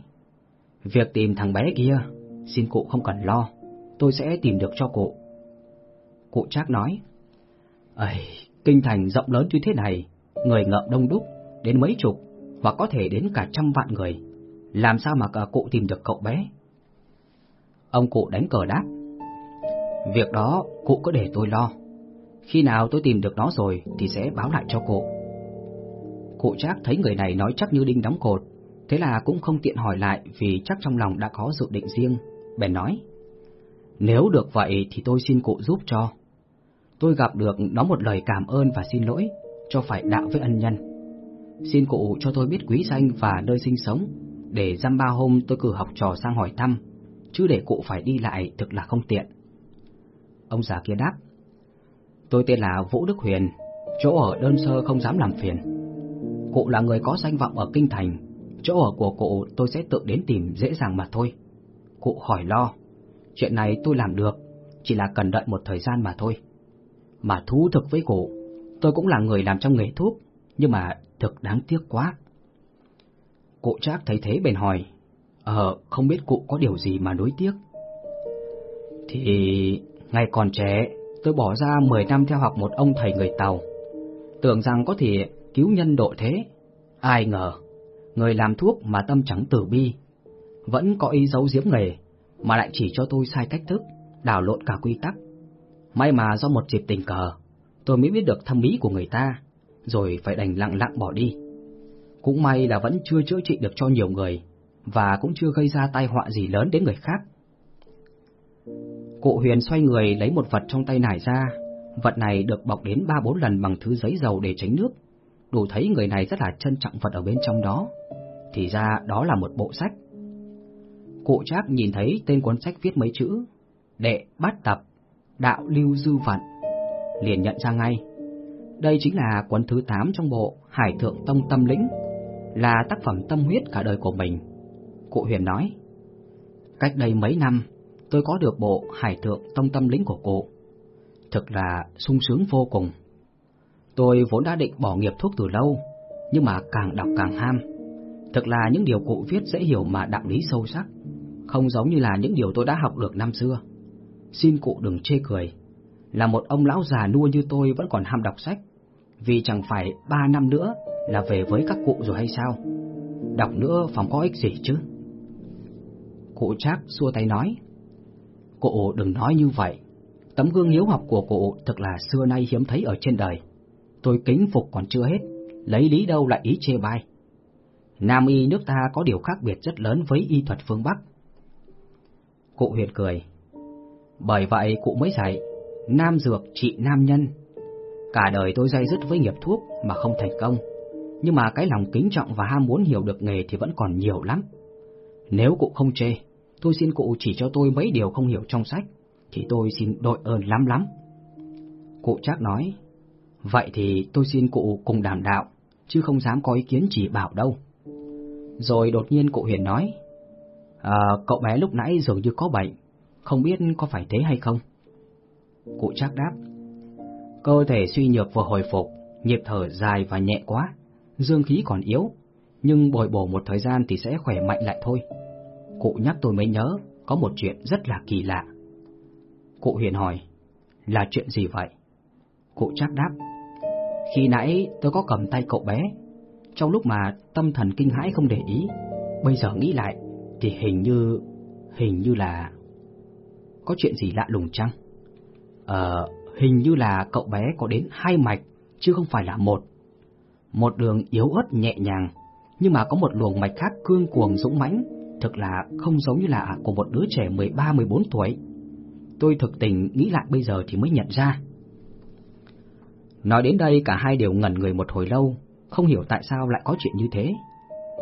việc tìm thằng bé kia, xin cụ không cần lo, tôi sẽ tìm được cho cụ. Cụ chắc nói, Ây, kinh thành rộng lớn như thế này, người ngợm đông đúc, đến mấy chục, hoặc có thể đến cả trăm vạn người làm sao mà cụ tìm được cậu bé? Ông cụ đánh cờ đáp. Việc đó cụ cứ để tôi lo. Khi nào tôi tìm được nó rồi thì sẽ báo lại cho cụ. Cụ chắc thấy người này nói chắc như đinh đóng cột, thế là cũng không tiện hỏi lại vì chắc trong lòng đã có dự định riêng. Bèn nói, nếu được vậy thì tôi xin cụ giúp cho. Tôi gặp được nó một lời cảm ơn và xin lỗi, cho phải đạo với ân nhân. Xin cụ cho tôi biết quý danh và nơi sinh sống để dăm ba hôm tôi cử học trò sang hỏi thăm, chứ để cụ phải đi lại thực là không tiện. Ông già kia đáp, tôi tên là Vũ Đức Huyền, chỗ ở đơn sơ không dám làm phiền. Cụ là người có danh vọng ở Kinh Thành, chỗ ở của cụ tôi sẽ tự đến tìm dễ dàng mà thôi. Cụ hỏi lo, chuyện này tôi làm được, chỉ là cần đợi một thời gian mà thôi. Mà thú thực với cụ, tôi cũng là người làm trong nghề thuốc, nhưng mà thực đáng tiếc quá. Cụ Trác thấy thế bèn hỏi, Ờ, không biết cụ có điều gì mà đối tiếc? Thì... ngày còn trẻ, tôi bỏ ra 10 năm theo học một ông thầy người Tàu. Tưởng rằng có thể cứu nhân độ thế. Ai ngờ, người làm thuốc mà tâm trắng tử bi. Vẫn có ý giấu giếm nghề, mà lại chỉ cho tôi sai cách thức, đảo lộn cả quy tắc. May mà do một dịp tình cờ, tôi mới biết được thâm ý của người ta, rồi phải đành lặng lặng bỏ đi. Cũng may là vẫn chưa chữa trị được cho nhiều người, và cũng chưa gây ra tai họa gì lớn đến người khác. Cụ Huyền xoay người lấy một vật trong tay nải ra, vật này được bọc đến ba bốn lần bằng thứ giấy dầu để tránh nước, đủ thấy người này rất là trân trọng vật ở bên trong đó. Thì ra đó là một bộ sách. Cụ Trác nhìn thấy tên cuốn sách viết mấy chữ, đệ bát tập, đạo lưu dư vận, liền nhận ra ngay. Đây chính là cuốn thứ 8 trong bộ Hải Thượng Tông Tâm Lĩnh, là tác phẩm tâm huyết cả đời của mình. Cụ Huyền nói, cách đây mấy năm, tôi có được bộ Hải Thượng Tông Tâm Lĩnh của cụ. Thực là sung sướng vô cùng. Tôi vốn đã định bỏ nghiệp thuốc từ lâu, nhưng mà càng đọc càng ham. Thực là những điều cụ viết dễ hiểu mà đạo lý sâu sắc, không giống như là những điều tôi đã học được năm xưa. Xin cụ đừng chê cười, là một ông lão già nua như tôi vẫn còn ham đọc sách, vì chẳng phải ba năm nữa là về với các cụ rồi hay sao? Đọc nữa phòng có ích gì chứ? Cụ Trác xua tay nói, Cụ đừng nói như vậy, tấm gương hiếu học của cụ thật là xưa nay hiếm thấy ở trên đời. Tôi kính phục còn chưa hết, lấy lý đâu lại ý chê bai. Nam y nước ta có điều khác biệt rất lớn với y thuật phương Bắc. Cụ huyền cười. Bởi vậy cụ mới dạy, nam dược trị nam nhân. Cả đời tôi dây dứt với nghiệp thuốc mà không thành công, nhưng mà cái lòng kính trọng và ham muốn hiểu được nghề thì vẫn còn nhiều lắm. Nếu cụ không chê, tôi xin cụ chỉ cho tôi mấy điều không hiểu trong sách, thì tôi xin đội ơn lắm lắm. Cụ chắc nói, vậy thì tôi xin cụ cùng đảm đạo, chứ không dám có ý kiến chỉ bảo đâu. Rồi đột nhiên cụ Huyền nói, à, cậu bé lúc nãy dường như có bệnh, không biết có phải thế hay không? Cụ chắc đáp, cơ thể suy nhược vừa hồi phục, nhịp thở dài và nhẹ quá, dương khí còn yếu, nhưng bồi bổ một thời gian thì sẽ khỏe mạnh lại thôi. Cụ nhắc tôi mới nhớ, có một chuyện rất là kỳ lạ. Cụ Huyền hỏi, là chuyện gì vậy? Cụ chắc đáp, khi nãy tôi có cầm tay cậu bé, trong lúc mà tâm thần kinh hãi không để ý, bây giờ nghĩ lại thì hình như, hình như là... Có chuyện gì lạ lùng chăng? Ờ, hình như là cậu bé có đến hai mạch, chứ không phải là một. Một đường yếu ớt nhẹ nhàng, nhưng mà có một luồng mạch khác cương cuồng dũng mãnh, thực là không giống như là của một đứa trẻ 13-14 tuổi. Tôi thực tình nghĩ lại bây giờ thì mới nhận ra. Nói đến đây cả hai đều ngẩn người một hồi lâu, không hiểu tại sao lại có chuyện như thế.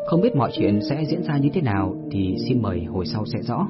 Không biết mọi chuyện sẽ diễn ra như thế nào thì xin mời hồi sau sẽ rõ.